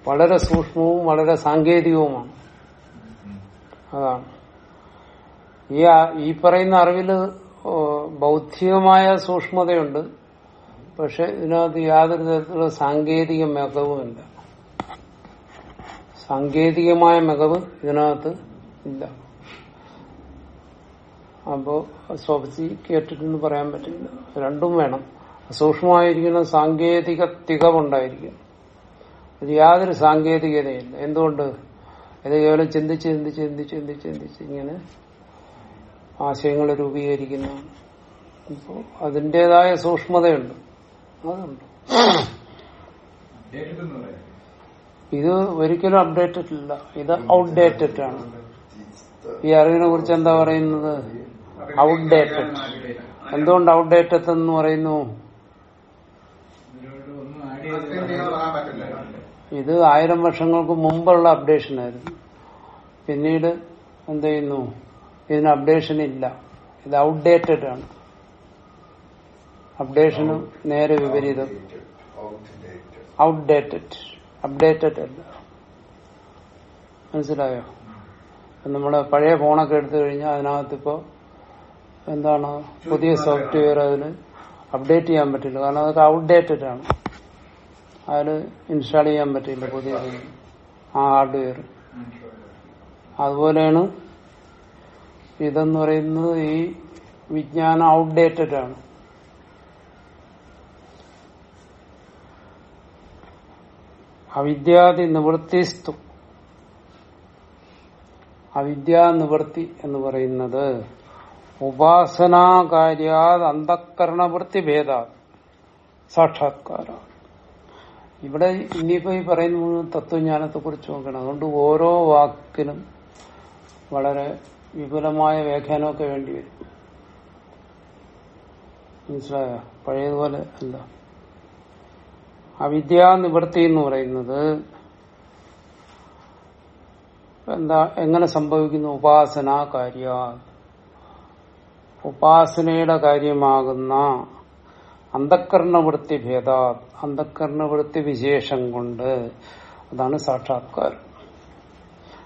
വളരെ സൂക്ഷ്മവും വളരെ സാങ്കേതികവുമാണ്. അതാണ്. ഈ ഈ പറയുന്ന അറിവിൽ ബൗദ്ധികമായ സൂക്ഷ്മതയുണ്ട്. പക്ഷെ ഇതിനകത്ത് യാതൊരു തരത്തിലുള്ള സാങ്കേതിക മികവുമില്ല സാങ്കേതികമായ മികവ് ഇതിനകത്ത് ഇല്ല. അപ്പോ സോഫിസ്റ്റിക്കേറ്റഡ് എന്ന് പറയാൻ പറ്റില്ല. രണ്ടും വേണം. സൂക്ഷ്മമായിരിക്കുന്ന സാങ്കേതിക തികവുണ്ടായിരിക്കും. ഇത് യാതൊരു സാങ്കേതികതയില്ല. എന്തുകൊണ്ട്? ഇത് കേവലം ചിന്തിച്ച് ചിന്തിച്ച് ചിന്തിച്ച് ചിന്തിച്ച് ചിന്തിച്ച് ഇങ്ങനെ ആശയങ്ങൾ രൂപീകരിക്കുന്നതാണ് അപ്പോൾ അതിന്റെതായ സൂക്ഷ്മതയുണ്ട്. അതുണ്ട്. ഇത് ഒരിക്കലും അപ്ഡേറ്റഡ് അല്ല ഇത് ഔട്ട്ഡേറ്റഡ് ആണ്. ഈ അറിവിനെ കുറിച്ച് എന്താ പറയുന്നത്? ഔട്ട്ഡേറ്റഡ് എന്തുകൊണ്ട് ഔട്ട്ഡേറ്റഡ് എന്ന് പറയുന്നു? ഇത് ആയിരം വർഷങ്ങൾക്ക് മുമ്പുള്ള അപ്ഡേഷൻ ആയിരുന്നു. പിന്നീട് എന്ത് ചെയ്യുന്നു? ഇതിന് അപ്ഡേഷൻ ഇല്ല. ഇത് ഔട്ട്ഡേറ്റഡ് ആണ്. അപ്ഡേഷനും നേരെ വിപരീതം. ഔട്ട്ഡേറ്റഡ് അപ്ഡേറ്റഡ് അല്ല. മനസ്സിലായോ? നമ്മൾ പഴയ ഫോണൊക്കെ എടുത്തു കഴിഞ്ഞാൽ അതിനകത്തിപ്പോ എന്താണ് പുതിയ സോഫ്റ്റ്വെയർ അതിന് അപ്ഡേറ്റ് ചെയ്യാൻ പറ്റില്ല. കാരണം അതൊക്കെ ഔട്ട്ഡേറ്റഡ് ആണ്. അതിൽ ഇൻസ്റ്റാൾ ചെയ്യാൻ പറ്റില്ല പുതിയ ആ ഹാർഡ്വെയർ അതുപോലെയാണ് ഇതെന്ന് പറയുന്നത് ഈ വിജ്ഞാനം ഔട്ട്ഡേറ്റഡ് ആണ്. അവിദ്യാദി നിവൃത്തിസ്തു അവിദ്യാനിവൃത്തി എന്ന് പറയുന്നത് ഉപാസനാകാര്യാത് അന്ധക്കരണവൃത്തി ഭേദ. സാക്ഷാത്കാര ഇവിടെ ഇനിയിപ്പോ ഈ പറയുന്ന തത്വജ്ഞാനത്തെ കുറിച്ച് നോക്കണം. അതുകൊണ്ട് ഓരോ വാക്കിനും വളരെ വിപുലമായ വ്യാഖ്യാനമൊക്കെ വേണ്ടി വരും. മനസ്സിലായോ? പഴയതുപോലെ അല്ല. അവിദ്യാ നിവൃത്തി എന്ന് പറയുന്നത് എന്താ എങ്ങനെ സംഭവിക്കുന്നു? ഉപാസന കാര്യ. ഉപാസനയുടെ കാര്യമാകുന്ന അന്ധക്കരണവൃത്തി ഭേദ അന്ധക്കരണവൃത്തി വിശേഷം കൊണ്ട് അതാണ് സാക്ഷാത്കാരം.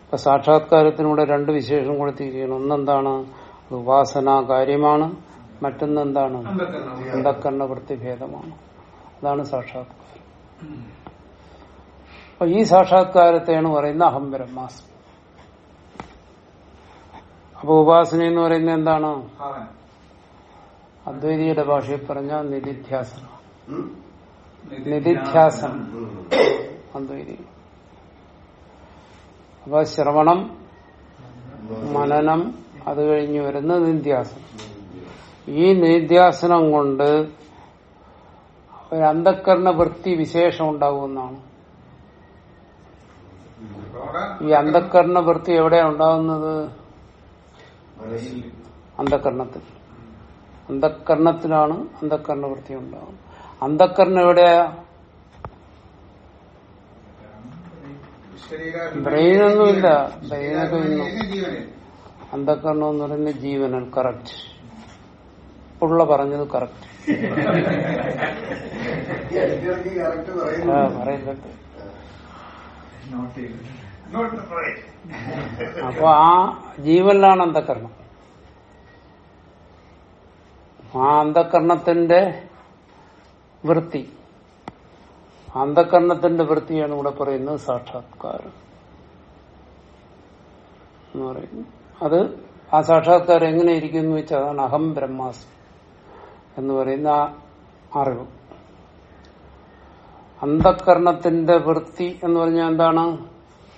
അപ്പൊ സാക്ഷാത്കാരത്തിനൂടെ രണ്ട് വിശേഷം കൊടുത്തിരിക്കുകയാണ് ഒന്നെന്താണ്? അത് ഉപാസന കാര്യമാണ്. മറ്റൊന്നെന്താണ്? അന്ധക്കരണവൃത്തി ഭേദമാണ്. അതാണ് സാക്ഷാത്കാരം. അപ്പൊ ഈ സാക്ഷാത്കാരത്തെയാണ് പറയുന്ന അഹം ബ്രഹ്മാസ്മി അപ്പൊ ഉപാസന എന്ന് പറയുന്നത് എന്താണ്? അദ്വൈതിയുടെ ഭാഷയിൽ പറഞ്ഞ നിധിധ്യാസന? നിധിധ്യാസനം. അദ്വൈതി. അപ്പൊ ശ്രവണം മനനം അത് കഴിഞ്ഞ് വരുന്ന നിധ്യാസനം ഈ നിധ്യാസനം കൊണ്ട് ഒരു അന്ധക്കരണ വൃത്തി വിശേഷം ഉണ്ടാകുമെന്നാണ് ഈ അന്ധക്കരണ വൃത്തി എവിടെയാ ഉണ്ടാകുന്നത് അന്ധക്കരണത്തിൽ അന്ധക്കരണത്തിലാണ് അന്ധക്കരണ വൃത്തി ഉണ്ടാകുന്നത് അന്ധക്കരണം എവിടെയാ? ബ്രെയിനൊന്നുമില്ല. ബ്രെയിനൊക്കെ അന്ധക്കരണം എന്ന് പറയുന്നത് ജീവനൽ കറക്റ്റ്. ഉള്ള പറഞ്ഞത് കറക്റ്റ്. അപ്പൊ ആ ജീവനിലാണ് അന്ധക്കരണം ആ അന്ധക്കരണത്തിന്റെ വൃത്തി. അന്ധക്കരണത്തിന്റെ വൃത്തിയാണ് ഇവിടെ പറയുന്നത് സാക്ഷാത്കാരം എന്ന് പറയുന്നു. അത് ആ സാക്ഷാത്കാരം എങ്ങനെ ഇരിക്കുന്നു വെച്ചാൽ അതാണ് അഹം ബ്രഹ്മാസ്മി. എന്ന് പറയുന്ന ആ അറിവ്. അന്ധക്കരണത്തിന്റെ വൃത്തി എന്ന് പറഞ്ഞാൽ എന്താണ്?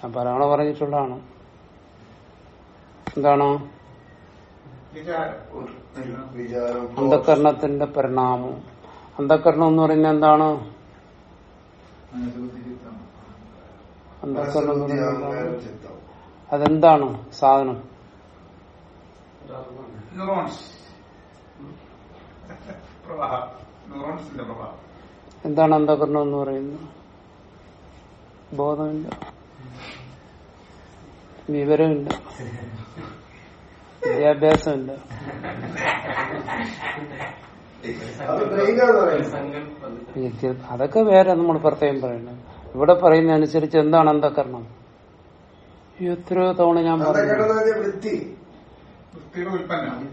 ഞാൻ പലവണ പറഞ്ഞിട്ടുള്ളതാണ്. എന്താണ്? അന്ധക്കരണത്തിന്റെ പരിണാമം. അന്ധക്കരണം എന്ന് പറയുന്നത് എന്താണ്? അന്ധക്കരണം? അതെന്താണ്? സാധനം. ന്യൂറോൺസിന്റെ പ്രവാഹം. എന്താണ് അന്ധകരണം എന്ന് പറയുന്നത്? ബോധമില്ല. വിവരമില്ല. വിദ്യാഭ്യാസമില്ല. അതൊക്കെ വേറെ നമ്മൾ പ്രത്യേകം പറയുന്നത്. ഇവിടെ പറയുന്ന അനുസരിച്ച് എന്താണ് അന്ധകരണം? എത്രയോ തവണ ഞാൻ പറഞ്ഞു അന്ധകരണത്തിന്റെ വൃത്തി വൃത്തിയുടെ ഉൽപ്പന്നം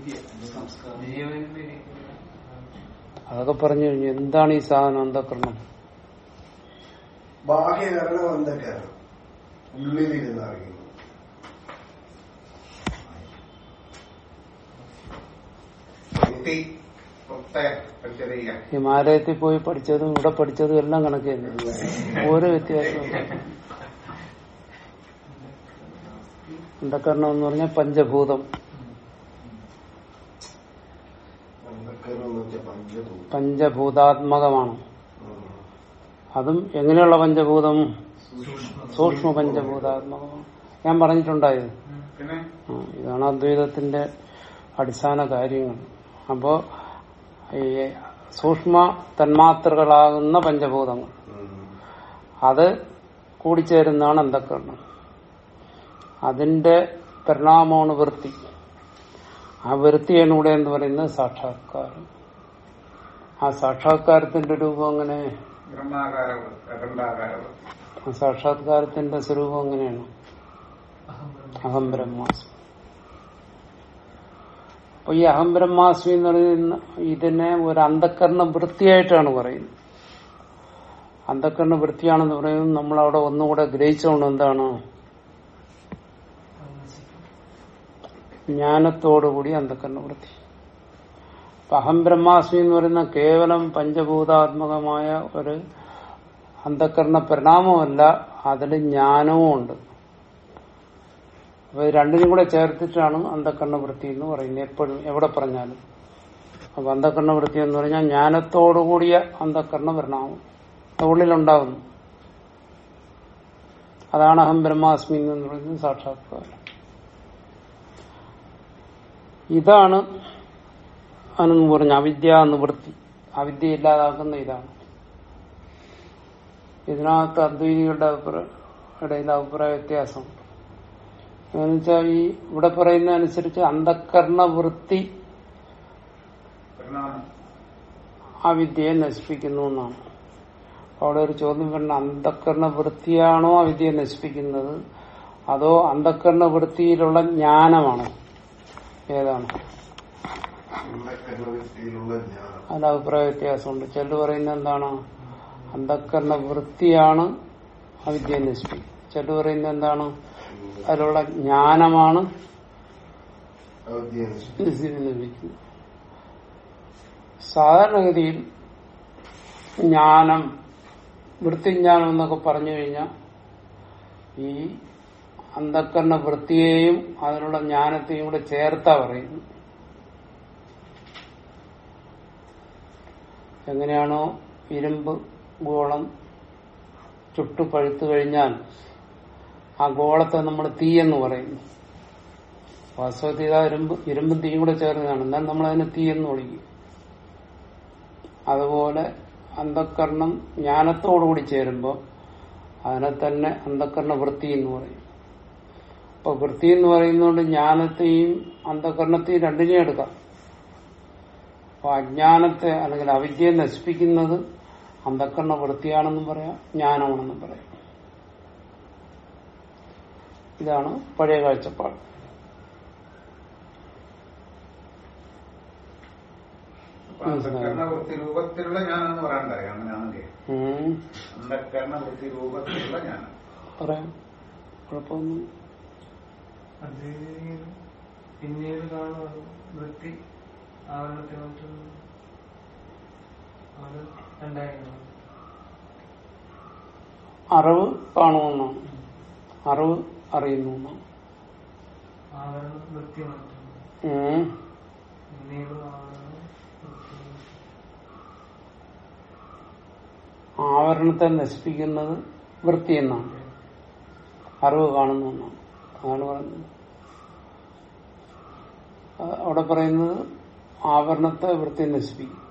അതൊക്കെ പറഞ്ഞു കഴിഞ്ഞു എന്താണ് ഈ സാധനം അന്ധകരണം ബാഹ്യകരണം അന്ധകരണം ഹിമാലയത്തിൽ പോയി പഠിച്ചതും ഇവിടെ പഠിച്ചതും എല്ലാം കണക്ക് തന്നെ. ഓരോ വ്യത്യാസവും. അന്ധകരണം എന്ന് പറഞ്ഞാൽ പഞ്ചഭൂതം അന്ധകരണം എന്ന് വെച്ചാൽ പഞ്ചഭൂതം പഞ്ചഭൂതാത്മകമാണ്. അതും എങ്ങനെയുള്ള പഞ്ചഭൂതം? സൂക്ഷ്മ പഞ്ചഭൂതാത്മകമാണ് ഞാൻ പറഞ്ഞിട്ടുണ്ടായത് ഇതാണ് അദ്വൈതത്തിന്റെ അടിസ്ഥാന കാര്യങ്ങൾ. അപ്പോ ഈ സൂക്ഷ്മ തന്മാത്രകളാകുന്ന പഞ്ചഭൂതങ്ങൾ. അത് കൂടിച്ചേരുന്നതാണ് അന്ധക്കരണം അതിന്റെ പരിണാമമാണ് വൃത്തി. ആ വൃത്തിയാണ് ഇവിടെ എന്ന് പറയുന്നത് സാക്ഷാത്കാരം. ആ സാക്ഷാത്കാരത്തിന്റെ രൂപം അങ്ങനെ ആ സാക്ഷാത്കാരത്തിന്റെ സ്വരൂപം അങ്ങനെയാണ് അഹം ബ്രഹ്മാസ്മി. അപ്പൊ ഈ അഹം ബ്രഹ്മാസ്മി എന്ന് പറയുന്ന ഇതിനെ ഒരു അന്ധക്കരണ വൃത്തിയായിട്ടാണ് പറയുന്നത്. അന്ധക്കരണ വൃത്തിയാണെന്ന് പറയുന്നത് നമ്മൾ അവിടെ ഒന്നുകൂടെ ഗ്രഹിച്ചുകൊണ്ട് എന്താണ്? ജ്ഞാനത്തോടുകൂടി അന്ധക്കരണ വൃത്തി. അഹം ബ്രഹ്മാസ്മി എന്ന് പറയുന്ന കേവലം പഞ്ചഭൂതാത്മകമായ ഒരു അന്ധക്കരണ പരിണാമമല്ല അതിൽ ജ്ഞാനവും ഉണ്ട്. അപ്പൊ രണ്ടിനും കൂടെ ചേർത്തിട്ടാണ് അന്ധക്കരണ വൃത്തി എന്ന് പറയുന്നത് എപ്പോഴും എവിടെ പറഞ്ഞാലും. അപ്പൊ അന്ധക്കരണ വൃത്തി എന്ന് പറഞ്ഞാൽ ജ്ഞാനത്തോടുകൂടിയ അന്ധക്കരണ പരിണാമം. ഉള്ളിലുണ്ടാകുന്നു അതാണ് അഹം ബ്രഹ്മാസ്മി എന്ന് പറയുന്നത് സാക്ഷാത്കാരം. ഇതാണ് അതെന്ന് പറഞ്ഞ അവിദ്യ നിവൃത്തി അവിദ്യ ഇല്ലാതാക്കുന്ന ഇതാണ്. ഇതിനകത്ത് അദ്വൈതികളുടെ അഭിപ്രായ ഇടയിൽ അഭിപ്രായ വ്യത്യാസമുണ്ട് എന്നുവെച്ചാൽ ഈ ഇവിടെ പറയുന്ന അനുസരിച്ച് അന്ധക്കരണ വൃത്തി ആ വിദ്യയെ നശിപ്പിക്കുന്നു എന്നാണ്. അവിടെ ഒരു ചോദ്യം പറഞ്ഞ അന്ധക്കരണ വൃത്തിയാണോ ആ വിദ്യയെ നശിപ്പിക്കുന്നത്? അതോ അന്ധക്കരണ വൃത്തിയിലുള്ള ജ്ഞാനമാണോ? ഏതാണ്? അതിന് അഭിപ്രായ വ്യത്യാസമുണ്ട്. ചെൽ പറയുന്ന എന്താണ്? അന്ധക്കരണ വൃത്തിയാണ് അവിദ്യ നശിപ്പി ചെൽ പറയുന്ന എന്താണ്? അതിലുള്ള ജ്ഞാനമാണ് സാധാരണഗതിയിൽ ജ്ഞാനം വൃത്തിജ്ഞാനം എന്നൊക്കെ പറഞ്ഞു കഴിഞ്ഞാൽ ഈ അന്ധക്കരണ വൃത്തിയെയും അതിനുള്ള ജ്ഞാനത്തെയും കൂടെ ചേർത്താ പറയുന്നു എങ്ങനെയാണോ ഇരുമ്പ് ഗോളം ചുട്ടു പഴുത്തു കഴിഞ്ഞാൽ ആ ഗോളത്തെ നമ്മൾ തീ എന്ന് പറയുന്നു. വാസ്തവത്തിൽ ആ ഇരുമ്പ് ഇരുമ്പും തീയും കൂടെ ചേർന്നതാണ്. എന്നാൽ നമ്മൾ അതിനെ തീ എന്ന് വിളിക്കും. അതുപോലെ അന്ധക്കരണം ജ്ഞാനത്തോടുകൂടി ചേരുമ്പോൾ അതിനെ തന്നെ അന്ധക്കരണ വൃത്തി എന്ന് പറയും. അപ്പൊ വൃത്തി എന്ന് പറയുന്നതുകൊണ്ട് ജ്ഞാനത്തെയും അന്ധകരണത്തെയും രണ്ടിനെയും എടുക്കാം. അപ്പൊ അജ്ഞാനത്തെ അല്ലെങ്കിൽ അവിദ്യയെ നശിപ്പിക്കുന്നത് അന്ധക്കരണ വൃത്തിയാണെന്നും പറയാം ജ്ഞാനമാണെന്നും പറയാം. ഇതാണ് പഴയ കാഴ്ചപ്പാട്. രൂപത്തിലുള്ള ജ്ഞാനം പറയണ്ടായി അങ്ങനെയാണെങ്കിൽ. അന്ധക്കരണ വൃത്തി രൂപത്തിലുള്ള പറയാം. കുഴപ്പമൊന്നും പിന്നീട് കാണുന്നത് വൃത്തി. അറിവ് കാണുമെന്നാണ് അറിവ് അറിയുന്നു ആവരണത്തെ നശിപ്പിക്കുന്നത് വൃത്തി എന്നാണ്. അറിവ് കാണുന്നു എന്നാണ് അതാണ് പറയുന്നത് അവിടെ പറയുന്നത് ആവരണത്തെ വൃത്തി നശിപ്പിക്കും.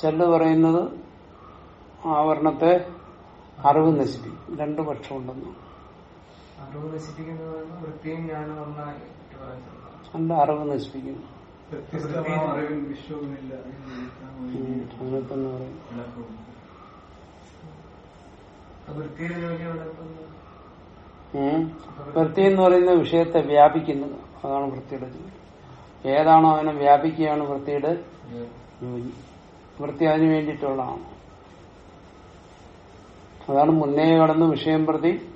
ചെല്ല് പറയുന്നത് ആവരണത്തെ അറിവ് നശിപ്പിക്കും. രണ്ടു പക്ഷമുണ്ടെന്ന്. അല്ല അറിവ് നശിപ്പിക്കുന്നു. അങ്ങനെ തന്നെ പറയും. വൃത്തി എന്ന് പറയുന്ന വിഷയത്തെ വ്യാപിക്കുന്നത് അതാണ് വൃത്തിയുടെ ജോലി. ഏതാണോ അതിനെ വ്യാപിക്കുകയാണ് വൃത്തിയുടെ ജോലി. വൃത്തി അതിന് വേണ്ടിയിട്ടുള്ളതാണ്. അതാണ് മുന്നേ കടന്ന് വിഷയം പ്രതി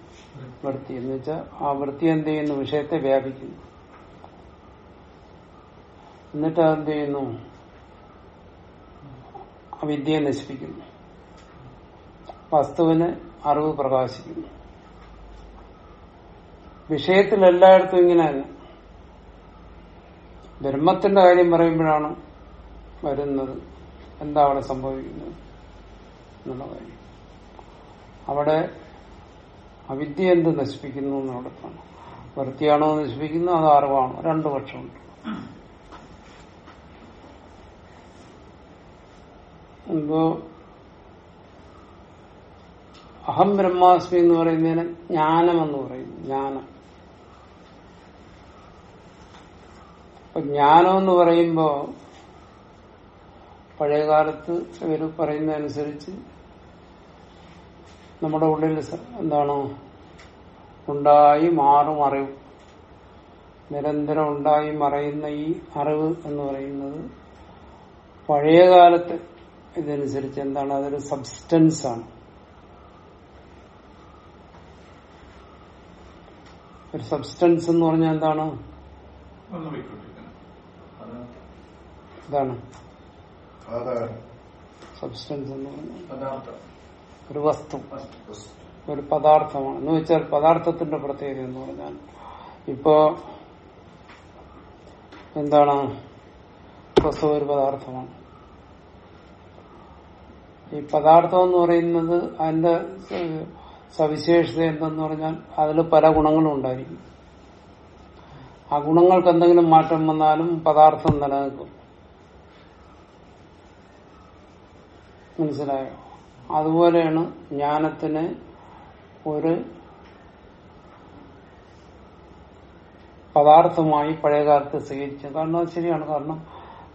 വൃത്തി. എന്ന് വെച്ചാൽ ആ വൃത്തി എന്ത് ചെയ്യുന്നു? വിഷയത്തെ വ്യാപിക്കുന്നു. എന്നിട്ട് അതെന്ത് ചെയ്യുന്നു? വിദ്യയെ നശിപ്പിക്കുന്നു. വസ്തുവിന് അറിവ് പ്രകാശിക്കുന്നു. വിഷയത്തിൽ എല്ലായിടത്തും ഇങ്ങനെ തന്നെ ബ്രഹ്മത്തിന്റെ കാര്യം പറയുമ്പോഴാണ് വരുന്നത്. എന്താ അവിടെ സംഭവിക്കുന്നത് എന്നുള്ള കാര്യം. അവിടെ അവിദ്യ എന്ത് നശിപ്പിക്കുന്നു എന്നിടത്താണ് വൃത്തിയാണോ നശിപ്പിക്കുന്നത് അത് അറിവാണോ? രണ്ടു പക്ഷമുണ്ട് എന്തോ അഹം ബ്രഹ്മാസ്മി എന്ന് പറയുന്നതിന് ജ്ഞാനം എന്ന് പറയും. ജ്ഞാനം. അപ്പൊ ജ്ഞാനം എന്ന് പറയുമ്പോ പഴയകാലത്ത് ഇവർ പറയുന്നതനുസരിച്ച് നമ്മുടെ ഉള്ളിൽ എന്താണോ? ഉണ്ടായി മാറും അറിവ്. നിരന്തരം ഉണ്ടായി മറയുന്ന ഈ അറിവ് എന്ന് പറയുന്നത് പഴയകാലത്ത് ഇതനുസരിച്ച് എന്താണ്? അതൊരു സബ്സ്റ്റൻസ് ആണ്. ഒരു സബ്സ്റ്റൻസ് എന്ന് പറഞ്ഞാൽ എന്താണ്? ഇതാണ്. സബ്സ്റ്റൻസ് എന്ന് പറഞ്ഞാൽ ഒരു വസ്തു. ഒരു പദാർത്ഥമാണ്. എന്ന് വെച്ചാൽ പദാർത്ഥത്തിന്റെ പ്രത്യേകത എന്ന് പറഞ്ഞാൽ ഇപ്പോ എന്താണ്? വസ്തു ഒരു പദാർത്ഥമാണ്. ഈ പദാർത്ഥം എന്ന് പറയുന്നത് അതിന്റെ സവിശേഷത എന്തെന്ന് പറഞ്ഞാൽ അതിൽ പല ഗുണങ്ങളും ഉണ്ടായിരിക്കും. ആ ഗുണങ്ങൾക്ക് എന്തെങ്കിലും മാറ്റം വന്നാലും പദാർത്ഥം നിലനിൽക്കും. മനസ്സിലായോ? അതുപോലെയാണ് ജ്ഞാനത്തിന് ഒരു പദാർത്ഥമായി പഴയകാലത്ത് സ്വീകരിച്ചത് കാരണം അത് ശരിയാണ്. കാരണം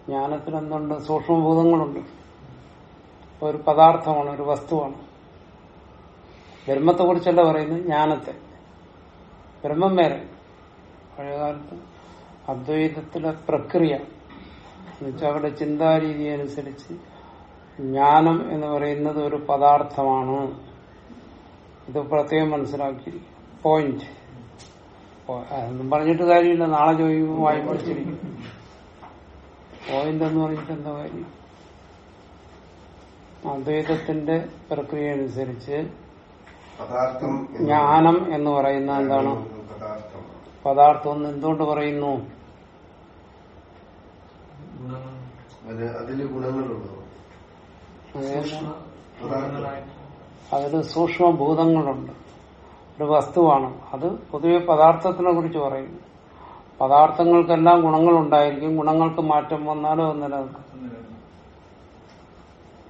ജ്ഞാനത്തിൽ എന്തുണ്ട്? സൂക്ഷ്മഭൂതങ്ങളുണ്ട്. ഒരു പദാർത്ഥമാണ് ഒരു വസ്തുവാണ്. ബ്രഹ്മത്തെ കുറിച്ചല്ല പറയുന്നത് ജ്ഞാനത്തെ. ബ്രഹ്മം വേറെ. പഴയകാലത്ത് അദ്വൈതത്തിലെ പ്രക്രിയ എന്നുവെച്ചാൽ അവരുടെ ചിന്താരീതി അനുസരിച്ച് ജ്ഞാനം എന്ന് പറയുന്നത് ഒരു പദാർത്ഥമാണ്. ഇത് പ്രത്യേകം മനസ്സിലാക്കിയിരിക്കും പോയിന്റ് അതൊന്നും പറഞ്ഞിട്ട് കാര്യമില്ല. നാളെ ചോദിക്കുമ്പോൾ വായി പഠിച്ചിരിക്കും പോയിന്റ് എന്ന് പറഞ്ഞിട്ട് എന്താ കാര്യം? അദ്വൈതത്തിന്റെ പ്രക്രിയ അനുസരിച്ച് ജ്ഞാനം എന്ന് പറയുന്ന എന്താണ്? പദാർത്ഥം എന്ന് എന്തുകൊണ്ട് പറയുന്നു? അതിൽ ഗുണങ്ങളുണ്ടോ? അതിൽ സൂക്ഷ്മഭൂതങ്ങളുണ്ട് ഒരു വസ്തുവാണ്. അത് പൊതുവെ പദാർത്ഥത്തിനെ കുറിച്ച് പറയുന്നു. പദാർത്ഥങ്ങൾക്കെല്ലാം ഗുണങ്ങളുണ്ടായിരിക്കും. ഗുണങ്ങൾക്ക് മാറ്റം വന്നാലോ അത് നിലനിൽക്കും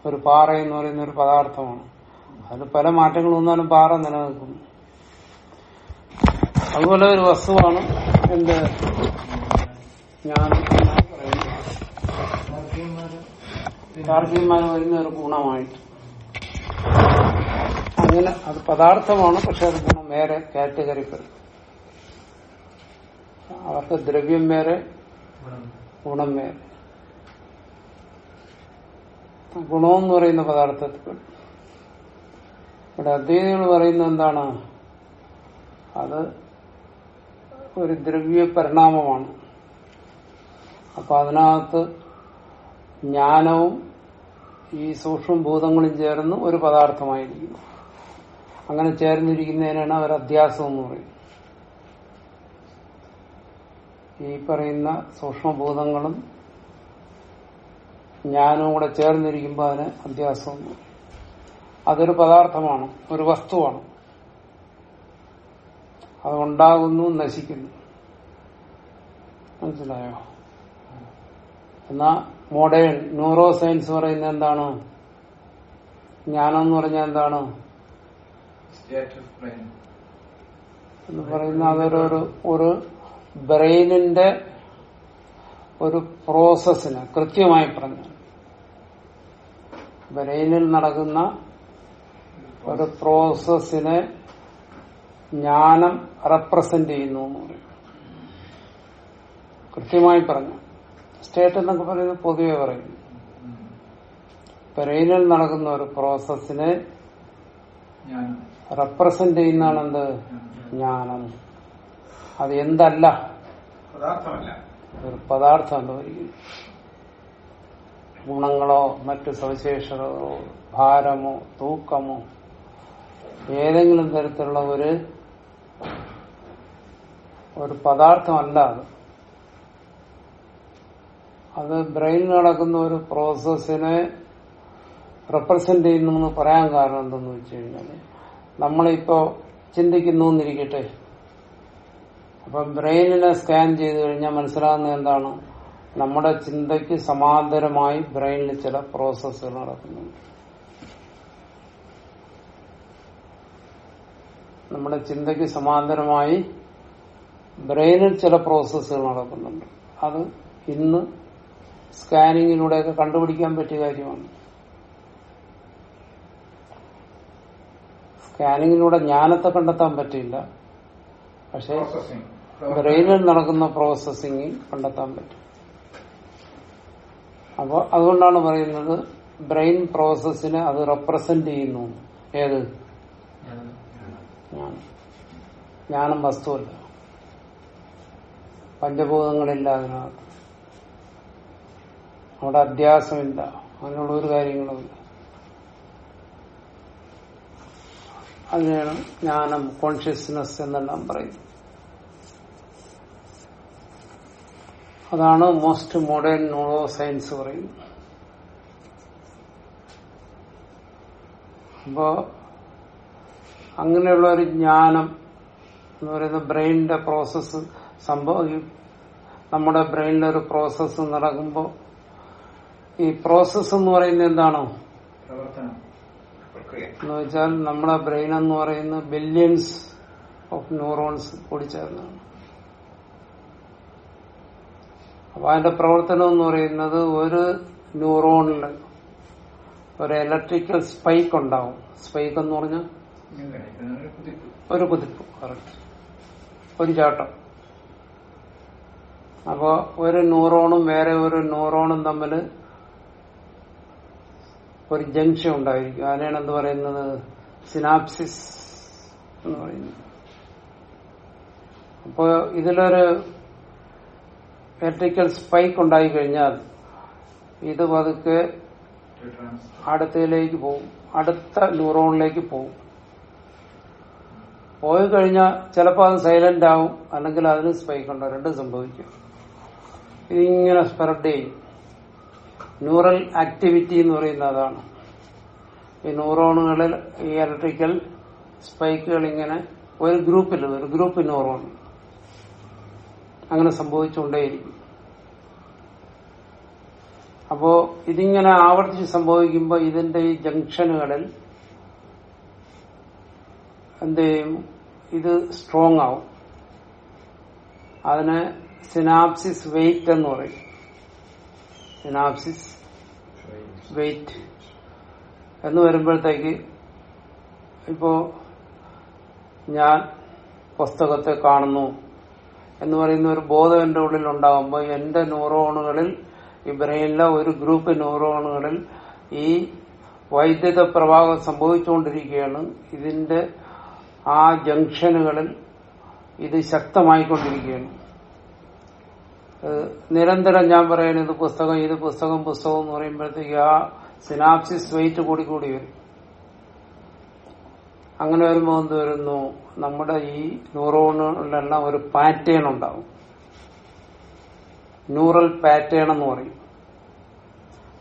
ഒരു പാറ എന്ന് പറയുന്ന ഒരു പദാർത്ഥമാണ്. അതിൽ പല മാറ്റങ്ങൾ വന്നാലും പാറ നിലനിൽക്കുന്നു അതുപോലെ ഒരു വസ്തുവാണ് എന്റെ ഞാൻ താർക്കികന്മാർ വരുന്ന ഒരു ഗുണമായിട്ട്. അങ്ങനെ അത് പദാർത്ഥമാണ് പക്ഷെ അത് ഗുണം വേറെ കാറ്റഗറിപ്പെടും അവർക്ക് ദ്രവ്യം വേറെ ഗുണം വേറെ. ഗുണമെന്ന് പറയുന്ന പദാർത്ഥത്തിൽ. ഇവിടെ അദ്വൈതികൾ പറയുന്ന എന്താണ്? അത് ഒരു ദ്രവ്യ പരിണാമമാണ് അപ്പൊ അതിനകത്ത് ജ്ഞാനവും ഈ സൂക്ഷ്മഭൂതങ്ങളും ചേർന്ന് ഒരു പദാർത്ഥമായിരിക്കുന്നു. അങ്ങനെ ചേർന്നിരിക്കുന്നതിനാണ് അവർ അധ്യാസം എന്ന് പറയുന്നത്. ഈ പറയുന്ന സൂക്ഷ്മഭൂതങ്ങളും ജ്ഞാനവും കൂടെ ചേർന്നിരിക്കുമ്പോൾ അതിന് അധ്യാസം അതൊരു പദാർത്ഥമാണ് ഒരു വസ്തുവാണ്. അതുണ്ടാകുന്നു നശിക്കുന്നു. മനസ്സിലായോ? എന്നാ മോഡേൺ ന്യൂറോ സയൻസ് പറയുന്നത് എന്താണ്? ജ്ഞാനം എന്ന് പറഞ്ഞാൽ എന്താണ്? എന്ന് പറയുന്ന അതൊരു ഒരു- ഒരു ബ്രെയിനിന്റെ ഒരു പ്രോസസ്സിന് കൃത്യമായി പറഞ്ഞു. ബ്രെയിനിൽ നടക്കുന്ന ഒരു പ്രോസസ്സിനെ ജ്ഞാനം റെപ്രസെന്റ് ചെയ്യുന്നു എന്ന് പറയും. കൃത്യമായി പറഞ്ഞു. സ്റ്റേറ്റ് എന്നൊക്കെ പറയുന്നത് പൊതുവെ പറയും. ബ്രെയിനിൽ നടക്കുന്ന ഒരു പ്രോസസ്സിനെ റെപ്രസെന്റ് ചെയ്യുന്നതാണ് എന്ത് ജ്ഞാനം. അത് എന്തല്ല? ഒരു പദാർത്ഥമല്ല ഒരിക്കലും ഗുണങ്ങളോ മറ്റു സവിശേഷതകളോ ഭാരമോ തൂക്കമോ ഏതെങ്കിലും തരത്തിലുള്ള ഒരു ഒരു പദാർത്ഥമല്ല അത്. അത് ബ്രെയിൻ നടക്കുന്ന ഒരു പ്രോസസ്സിനെ റെപ്രസെന്റ് ചെയ്യുന്നു എന്ന് പറയാൻ കാരണം എന്തെന്ന് വെച്ച് കഴിഞ്ഞാൽ നമ്മളിപ്പോ ചിന്തിക്കുന്നു എന്നിരിക്കട്ടെ അപ്പൊ ബ്രെയിനിനെ സ്കാൻ ചെയ്ത് കഴിഞ്ഞാൽ മനസ്സിലാകുന്നത് എന്താണ്? നമ്മുടെ ചിന്തയ്ക്ക് സമാന്തരമായി ബ്രെയിനിൽ ചില പ്രോസസ്സുകൾ നടക്കുന്നുണ്ട്. നമ്മുടെ ചിന്തയ്ക്ക് സമാന്തരമായി ബ്രെയിനിൽ ചില പ്രോസസ്സുകൾ നടക്കുന്നുണ്ട്. അത് ഇന്ന് സ്കാനിങ്ങിലൂടെയൊക്കെ കണ്ടുപിടിക്കാൻ പറ്റിയ കാര്യമാണ്. സ്കാനിങ്ങിലൂടെ ജ്ഞാനത്തെ കണ്ടെത്താൻ പറ്റില്ല പക്ഷെ ബ്രെയിനിൽ നടക്കുന്ന പ്രോസസ്സിംഗ് കണ്ടെത്താൻ പറ്റും. അപ്പോൾ അതുകൊണ്ടാണ് പറയുന്നത് ബ്രെയിൻ പ്രോസസ്സിനെ അത് റെപ്രസെന്റ് ചെയ്യുന്നു. ഏത്? ജ്ഞാനം വസ്തുവല്ല. പഞ്ചഭൂതങ്ങളില്ല അതിനകത്ത്. അവിടെ അധ്യാസമില്ല. അങ്ങനെയുള്ള ഒരു കാര്യങ്ങളുമില്ല. അതിനാണ് ജ്ഞാനം കോൺഷ്യസ്നെസ് എന്നെല്ലാം പറയുന്നത്. അതാണ് മോസ്റ്റ് മോഡേൺ ന്യൂറോ സയൻസ് പറയുന്നത്. അപ്പോ അങ്ങനെയുള്ള ഒരു ജ്ഞാനം എന്ന് പറയുന്ന ബ്രെയിനിന്റെ പ്രോസസ്സ് സംഭവം നമ്മുടെ ബ്രെയിനിലൊരു പ്രോസസ്സ് നടക്കുമ്പോൾ ഈ പ്രോസസ് എന്ന് പറയുന്നത് എന്താണോ? എന്ന് വെച്ചാൽ നമ്മുടെ ബ്രെയിൻ എന്ന് പറയുന്നത് ബില്യൺസ് ഓഫ് ന്യൂറോൺസ് കൂടി ചേർന്നാണ് അപ്പൊ അതിന്റെ പ്രവർത്തനം എന്ന് പറയുന്നത് ഒരു ന്യൂറോണിൽ ഒരു ഇലക്ട്രിക്കൽ സ്പൈക്ക് ഉണ്ടാവും. സ്പൈക്ക് എന്ന് പറഞ്ഞാൽ ഒരു കുതിപ്പ് കറക്റ്റ് ഒരു ചാട്ടം. അപ്പോ ഒരു ന്യൂറോണും വേറെ ഒരു ന്യൂറോണും തമ്മിൽ ഒരു ജംഗ്ഷൻ ഉണ്ടായിരിക്കും അതിനാണ് എന്ത് പറയുന്നത്? സിനാപ്സിസ് എന്ന് പറയുന്നത്. അപ്പോ ഇതിലൊരു ഇലക്ട്രിക്കൽ സ്പൈക്ക് ഉണ്ടായി കഴിഞ്ഞാൽ ഇത് പതുക്കെ അടുത്തയിലേക്ക് പോകും അടുത്ത ന്യൂറോണിലേക്ക് പോകും പോയി കഴിഞ്ഞാൽ ചിലപ്പോൾ അത് സൈലന്റ് ആവും. അല്ലെങ്കിൽ അതിന് സ്പൈക്ക് ഉണ്ടാവും. രണ്ടും സംഭവിക്കും. ഇതിങ്ങനെ സ്പ്രെഡ് ചെയ്യും. ന്യൂറൽ ആക്ടിവിറ്റി എന്ന് പറയുന്ന അതാണ്. ഈ ന്യൂറോണുകളിൽ ഈ ഇലക്ട്രിക്കൽ സ്പൈക്കുകൾ ഇങ്ങനെ ഒരു ഗ്രൂപ്പിൽ ഒരു ഗ്രൂപ്പ് ന്യൂറോൺ അങ്ങനെ സംഭവിച്ചുകൊണ്ടേയിരിക്കും. അപ്പോ ഇതിങ്ങനെ ആവർത്തിച്ച് സംഭവിക്കുമ്പോൾ ഇതിന്റെ ഈ ജംഗ്ഷനുകളിൽ എന്ത് ചെയ്യും? ഇത് സ്ട്രോങ് ആവും. അതിന് സിനാപ്സിസ് വെയിറ്റ് എന്ന് പറയും. സിനാപ്സിസ് വെയിറ്റ് എന്ന് വരുമ്പോഴത്തേക്ക് ഇപ്പോ ഞാൻ പുസ്തകത്തെ കാണുന്നു എന്ന് പറയുന്ന ഒരു ബോധം എന്റെ ഉള്ളിൽ ഉണ്ടാകുമ്പോൾ എന്റെ ന്യൂറോണുകളിൽ ഈ ബ്രെയിനിലെ ഒരു ഗ്രൂപ്പ് ന്യൂറോണുകളിൽ ഈ വൈദ്യുത പ്രവാഹം സംഭവിച്ചുകൊണ്ടിരിക്കുകയാണ്. ഇതിന്റെ ആ ജംഗ്ഷനുകളിൽ ഇത് ശക്തമായിക്കൊണ്ടിരിക്കുകയാണ്. നിരന്തരം ഞാൻ പറയുന്നത് ഇത് പുസ്തകം ഇത് പുസ്തകം പുസ്തകം എന്ന് പറയുമ്പോഴത്തേക്ക് ആ സിനാപ്സിസ് വെയിറ്റ് കൂടി കൂടി വരും. അങ്ങനെ വരുമ്പോൾ എന്ത് വരുന്നു? നമ്മുടെ ഈ ന്യൂറോണുകളിലെല്ലാം ഒരു പാറ്റേൺ ഉണ്ടാവും. ന്യൂറൽ പാറ്റേൺ എന്ന് പറയും.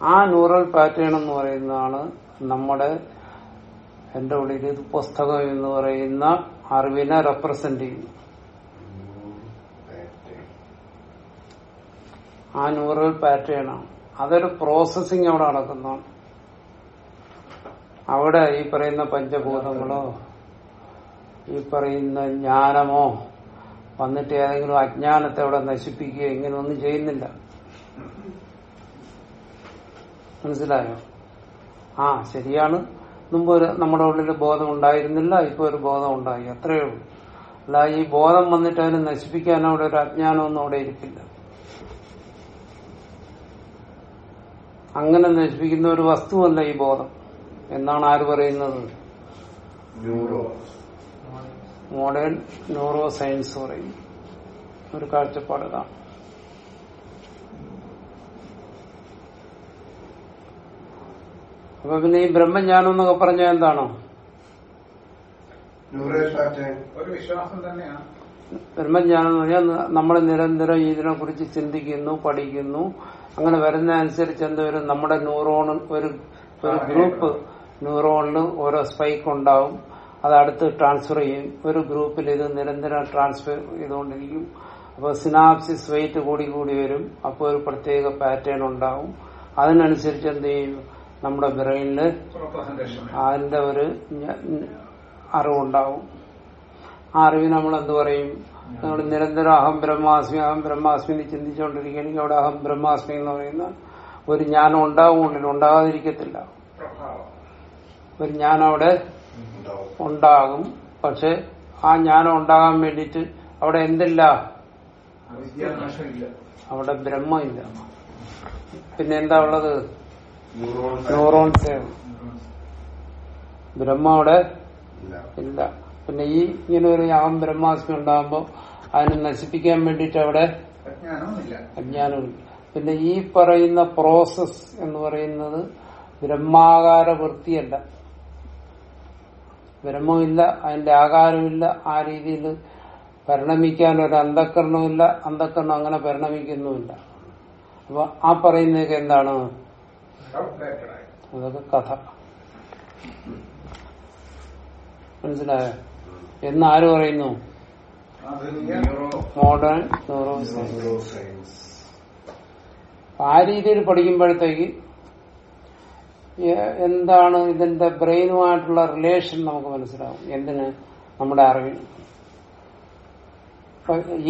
ആ ന്യൂറൽ പാറ്റേൺ എന്ന് പറയുന്നതാണ് നമ്മുടെ എന്റെ ഉള്ളിൽ ഇത് പുസ്തകം എന്ന് പറയുന്ന അറിവിനെ റെപ്രസെന്റ് ചെയ്യുന്നു ആ ന്യൂറൽ പാറ്റേണാണ് അതൊരു പ്രോസസ്സിങ് അവിടെ നടക്കുന്നതാണ് അവിടെ ഈ പറയുന്ന പഞ്ചഭൂതങ്ങളോ ഈ പറയുന്ന ജ്ഞാനമോ വന്നിട്ട് ഏതെങ്കിലും അജ്ഞാനത്തെ അവിടെ നശിപ്പിക്കുകയോ ഇങ്ങനെ ഒന്നും ചെയ്യുന്നില്ല. മനസ്സിലായോ? ആ ശരിയാണ്. മുമ്പ് ഒരു നമ്മുടെ ഉള്ളിൽ ബോധം ഉണ്ടായിരുന്നില്ല ഇപ്പൊ ഒരു ബോധം ഉണ്ടായി. അത്രയേ ഉള്ളൂ. അല്ല ഈ ബോധം വന്നിട്ട് അതിനെ നശിപ്പിക്കാൻ അവിടെ ഒരു അജ്ഞാനമൊന്നും അവിടെ ഇരിക്കില്ല അങ്ങനെ നശിപ്പിക്കുന്ന ഒരു വസ്തുവല്ല ഈ ബോധം. എന്നാണ് ആര് പറയുന്നത്? ന്യൂറോ മോഡേൺ ന്യൂറോ സയൻസ് പറയും. ഒരു കാഴ്ചപ്പാട് കാണാം. അപ്പൊ പിന്നെ ഈ ബ്രഹ്മജ്ഞാനം എന്നൊക്കെ പറഞ്ഞ എന്താണോ? ന്യൂറൽ പാറ്റേൺ ഒരു വിശ്വാസം തന്നെയാണ്. ബ്രഹ്മജ്ഞാനം എന്ന് പറഞ്ഞാൽ നമ്മൾ നിരന്തരം ഇതിനെ കുറിച്ച് ചിന്തിക്കുന്നു പഠിക്കുന്നു അങ്ങനെ വരുന്ന അനുസരിച്ച് വരും നമ്മുടെ ന്യൂറോൺ ഒരു ഒരു ഗ്രൂപ്പ്. ന്യൂറോണിൽ ഓരോ സ്പൈക്ക് ഉണ്ടാവും. അത് അടുത്ത് ട്രാൻസ്ഫർ ചെയ്യും. ഒരു ഗ്രൂപ്പിൽ ഇത് നിരന്തരം ട്രാൻസ്ഫർ ചെയ്തുകൊണ്ടിരിക്കും. അപ്പോൾ സിനാപ്സിസ് വെയിറ്റ് കൂടി കൂടി വരും. അപ്പോൾ ഒരു പ്രത്യേക പാറ്റേൺ ഉണ്ടാവും. അതിനനുസരിച്ച് എന്ത് ചെയ്യും? നമ്മുടെ ബ്രെയിനിൽ അതിന്റെ ഒരു അറിവുണ്ടാവും. ആ അറിവ് നമ്മൾ എന്ത് പറയും? നമ്മൾ നിരന്തരം അഹം ബ്രഹ്മാസ്മി അഹം ബ്രഹ്മാസ്മി എന്ന് ചിന്തിച്ചുകൊണ്ടിരിക്കുകയാണെങ്കിൽ അവിടെ അഹം ബ്രഹ്മാസ്മി എന്ന് പറയുന്ന ഒരു ജ്ഞാനം ഉള്ളിൽ ഉണ്ടാകാതിരിക്കത്തില്ല. ഒരു ജ്ഞാനം അവിടെ ഉണ്ടാകും. പക്ഷെ ആ ജ്ഞാനം ഉണ്ടാകാൻ വേണ്ടിയിട്ട് അവിടെ എന്തില്ല? അവിടെ ബ്രഹ്മമില്ല പിന്നെ എന്താ ഉള്ളത്? ന്യൂറോൺസ് ബ്രഹ്മം അവിടെ ഇല്ല. പിന്നെ ഈ ഇങ്ങനെ ഒരു യാം ബ്രഹ്മാസ്മി ഉണ്ടാകുമ്പോൾ അതിനെ നശിപ്പിക്കാൻ വേണ്ടിയിട്ട് അവിടെ അജ്ഞാനമില്ല പിന്നെ ഈ പറയുന്ന പ്രോസസ് എന്ന് പറയുന്നത് ബ്രഹ്മാകാര വൃത്തിയല്ല ബ്രഹ്മമില്ല അതിന്റെ ആകാരമില്ല ആ രീതിയിൽ പരിണമിക്കാൻ ഒരു അന്ധക്കരണമില്ല അന്ധക്കരണം അങ്ങനെ പരിണമിക്കുന്നുമില്ല. അപ്പൊ ആ പറയുന്നതൊക്കെ എന്താണ്? അതൊക്കെ കഥ. മനസ്സിലായോ? എന്ന് ആര് പറയുന്നു മോഡേൺ ന്യൂറോ സയൻസ് ആ രീതിയിൽ പഠിക്കുമ്പോഴത്തേക്ക് എന്താണ് ഇതിന്റെ ബ്രെയിനുമായിട്ടുള്ള റിലേഷൻ നമുക്ക് മനസ്സിലാവും. എന്തിന്? നമ്മുടെ അറിവിന്.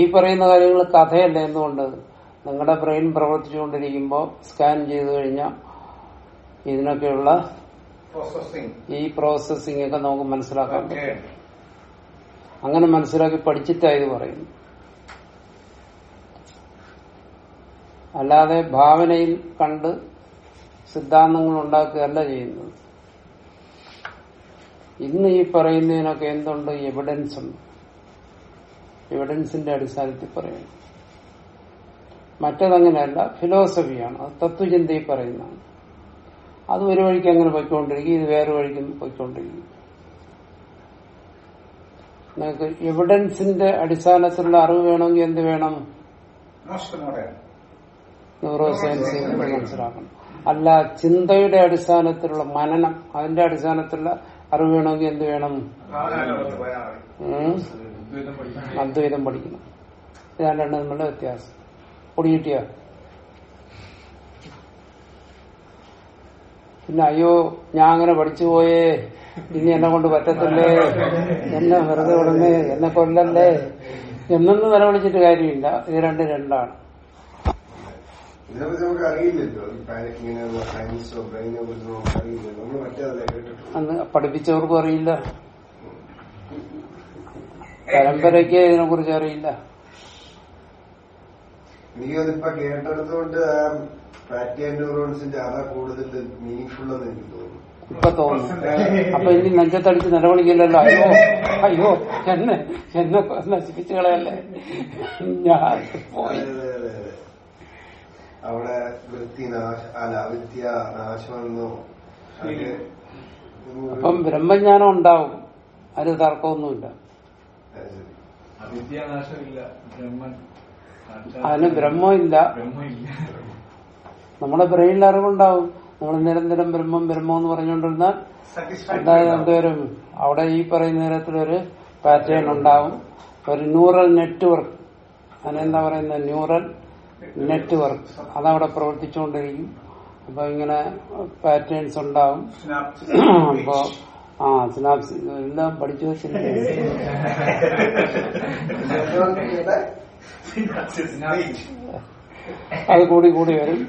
ഈ പറയുന്ന കാര്യങ്ങൾ കഥയല്ല എന്തുകൊണ്ട്? നിങ്ങളുടെ ബ്രെയിൻ പ്രവർത്തിച്ചുകൊണ്ടിരിക്കുമ്പോൾ സ്കാൻ ചെയ്തു കഴിഞ്ഞാൽ ഇതിനൊക്കെയുള്ള പ്രോസസ്സിംഗ് ഈ പ്രോസസ്സിംഗ് ഒക്കെ നമുക്ക് മനസ്സിലാക്കാൻ പറ്റും. അങ്ങനെ മനസ്സിലാക്കി പഠിച്ചിട്ടായി ഇത് പറയുന്നു അല്ലാതെ ഭാവനയിൽ കണ്ട് സിദ്ധാന്തങ്ങൾ ഉണ്ടാക്കുകയല്ല ചെയ്യുന്നത്. ഇന്ന് ഈ പറയുന്നതിനൊക്കെ എന്തുണ്ട്? എവിഡൻസ് ഉണ്ട്. എവിഡൻസിന്റെ അടിസ്ഥാനത്തിൽ പറയുന്നു. മറ്റതങ്ങനെയല്ല ഫിലോസഫിയാണ് അത് തത്വചിന്തയിൽ പറയുന്നതാണ്. അത് ഒരു വഴിക്ക് അങ്ങനെ പോയിക്കൊണ്ടിരിക്കും ഇത് വേറെ വഴിക്കും പോയിക്കൊണ്ടിരിക്കും. നിങ്ങൾക്ക് എവിഡൻസിന്റെ അടിസ്ഥാനത്തിലുള്ള അറിവ് വേണമെങ്കിൽ എന്ത് വേണം? ന്യൂറോ സയൻസ് മനസ്സിലാക്കണം. അല്ല ചിന്തയുടെ അടിസ്ഥാനത്തിലുള്ള മനനം അതിന്റെ അടിസ്ഥാനത്തിലുള്ള അറിവ് വേണമെങ്കിൽ എന്ത് വേണം? അദ്വൈതം പഠിക്കണം. ഇതാണ് രണ്ടും തമ്മിലുള്ള വ്യത്യാസം. പൊടിയിട്ടിയ പിന്നെ അയ്യോ ഞാൻ അങ്ങനെ പഠിച്ചു പോയേ ഇനി എന്നെ കൊണ്ട് പറ്റത്തില്ലേ? എന്നെ വെറുതെ വിടണേ എന്നെ കൊല്ലല്ലേ? എന്നൊന്നും നിലവിളിച്ചിട്ട് കാര്യമില്ല. ഇത് രണ്ട് രണ്ടാണ്. നമുക്ക് അറിയില്ലല്ലോ. അന്ന് പഠിപ്പിച്ചവർക്കും അറിയില്ല. പരമ്പരയ്ക്ക് ഇതിനെ കുറിച്ച് അറിയില്ല. എനിക്ക് അതിപ്പോ അതാ കൂടുതൽ എന്ന് എനിക്ക് തോന്നുന്നു. ഇപ്പൊ തോന്നുന്നു അപ്പൊ ഇനി നെഞ്ചത്തടിച്ച് നിലവിളിക്കില്ലല്ലോ അയ്യോ അയ്യോ എന്നെ എന്നെ നശിപ്പിച്ചു കളയല്ലേ ഞാൻ പോയി. അവിടെ വൃത്തി അല്ല വിദ്യ നാശമെന്നോ? അപ്പം ബ്രഹ്മജ്ഞാനം ഉണ്ടാവും. അതിന് തർക്കമൊന്നുമില്ല. അതിന് ബ്രഹ്മമില്ല. ബ്രഹ്മമില്ല. നമ്മുടെ ബ്രെയിനിൽ അറിവുണ്ടാവും. നമ്മൾ നിരന്തരം ബ്രഹ്മം ബ്രഹ്മം എന്ന് പറഞ്ഞുകൊണ്ടിരുന്നാൽ എന്തായാലും എന്തോരും അവിടെ ഈ പറയുന്ന തരത്തിലൊരു പാറ്റേൺ ഉണ്ടാവും. ഒരു ന്യൂറൽ നെറ്റ്വർക്ക് അതിനെന്താ പറയുന്ന ന്യൂറൽ നെറ്റ്വർക്ക് അതവിടെ പ്രവർത്തിച്ചുകൊണ്ടിരിക്കും. അപ്പൊ ഇങ്ങനെ പാറ്റേൺസ് ഉണ്ടാവും. അപ്പോ ആ സിനാപ്സ് എല്ലാം പഠിച്ചു വെച്ചില്ലേ കേട്ടെ? അത് കൂടി കൂടി വരും.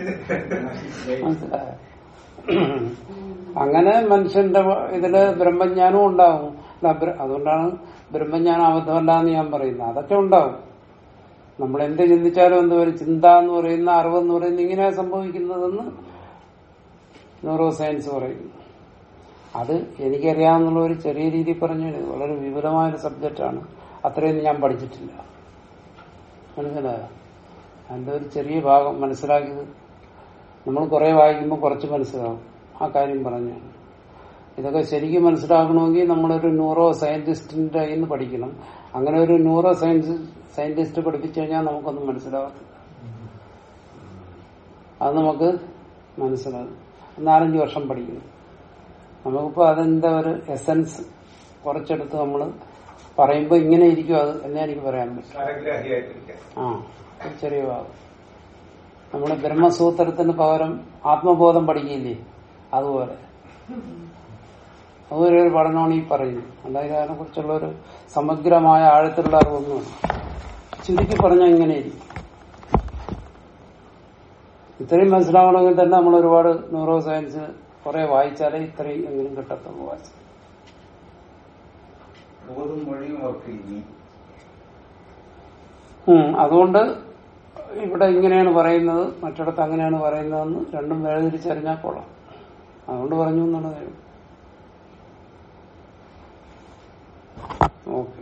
അങ്ങനെ മനുഷ്യന്റെ ഇതിൽ ബ്രഹ്മജ്ഞാനവും ഉണ്ടാവും അതുകൊണ്ടാണ് ബ്രഹ്മജ്ഞാനം അബദ്ധമല്ല എന്ന് ഞാൻ പറയുന്നത്. അതൊക്കെ ഉണ്ടാവും നമ്മൾ എന്ത് ചിന്തിച്ചാലും എന്ത് ഒരു ചിന്ത എന്ന് പറയുന്ന അറിവെന്ന് പറയുന്ന ഇങ്ങനെയാ സംഭവിക്കുന്നതെന്ന് ന്യൂറോ സയൻസ് പറയുന്നു അത് എനിക്കറിയാവുന്ന ഒരു ചെറിയ രീതി പറഞ്ഞു. വളരെ വളരെ വിപുലമായൊരു സബ്ജക്റ്റാണ്. അത്രയൊന്നും ഞാൻ പഠിച്ചിട്ടില്ല. മനസ്സിലായോ? അതിന്റെ ഒരു ചെറിയ ഭാഗം മനസ്സിലാക്കിയത്? നമ്മൾ കുറെ വായിക്കുമ്പോൾ കുറച്ച് മനസ്സിലാവും. ആ കാര്യം പറഞ്ഞു ഇതൊക്കെ ശരിക്കും മനസ്സിലാക്കണമെങ്കിൽ നമ്മളൊരു ന്യൂറോ സയന്റിസ്റ്റിന്റെ കയ്യിൽ നിന്ന് പഠിക്കണം. അങ്ങനെ ഒരു ന്യൂറോ സയൻസ് സയന്റിസ്റ്റ് പഠിപ്പിച്ചു കഴിഞ്ഞാൽ നമുക്കൊന്നും മനസ്സിലാവത്തില്ല. അത് നമുക്ക് മനസ്സിലാകും. നാലഞ്ച് വർഷം പഠിക്കുന്നു നമുക്കിപ്പോ അതിന്റെ ഒരു എസൻസ് കുറച്ചെടുത്ത് നമ്മൾ പറയുമ്പോൾ ഇങ്ങനെ ഇരിക്കും അത്. എന്നേ എനിക്ക് പറയാൻ പറ്റും? ആ. ഒരു ചെറിയ ഭാഗം നമ്മുടെ ബ്രഹ്മസൂത്രത്തിന് പകരം ആത്മബോധം പഠിക്കില്ലേ അതുപോലെ. അതുപോലെ ഒരു പഠനമാണ് ഈ പറയുന്നത്. അതായത് അതിനെ കുറിച്ചുള്ള ഒരു സമഗ്രമായ ആഴത്തിലുള്ള അറിവൊന്നുമില്ല. ചുരുക്കി പറഞ്ഞാൽ ഇങ്ങനെ ഇരിക്കും ഇത്രയും മനസ്സിലാവണമെങ്കിൽ തന്നെ നമ്മൾ ഒരുപാട് ന്യൂറോ സയൻസ് കുറെ വായിച്ചാലേ ഇത്രയും എങ്കിലും കിട്ടത്തുള്ളൂ വായിച്ചു അതുകൊണ്ട് ഇവിടെ ഇങ്ങനെയാണ് പറയുന്നത് മറ്റിടത്ത് അങ്ങനെയാണ് പറയുന്നതെന്ന് രണ്ടും വേർതിരിച്ചറിഞ്ഞാൽ കൊള്ളാം അതുകൊണ്ട് പറഞ്ഞു എന്നുള്ളതേ ഓക്കെ.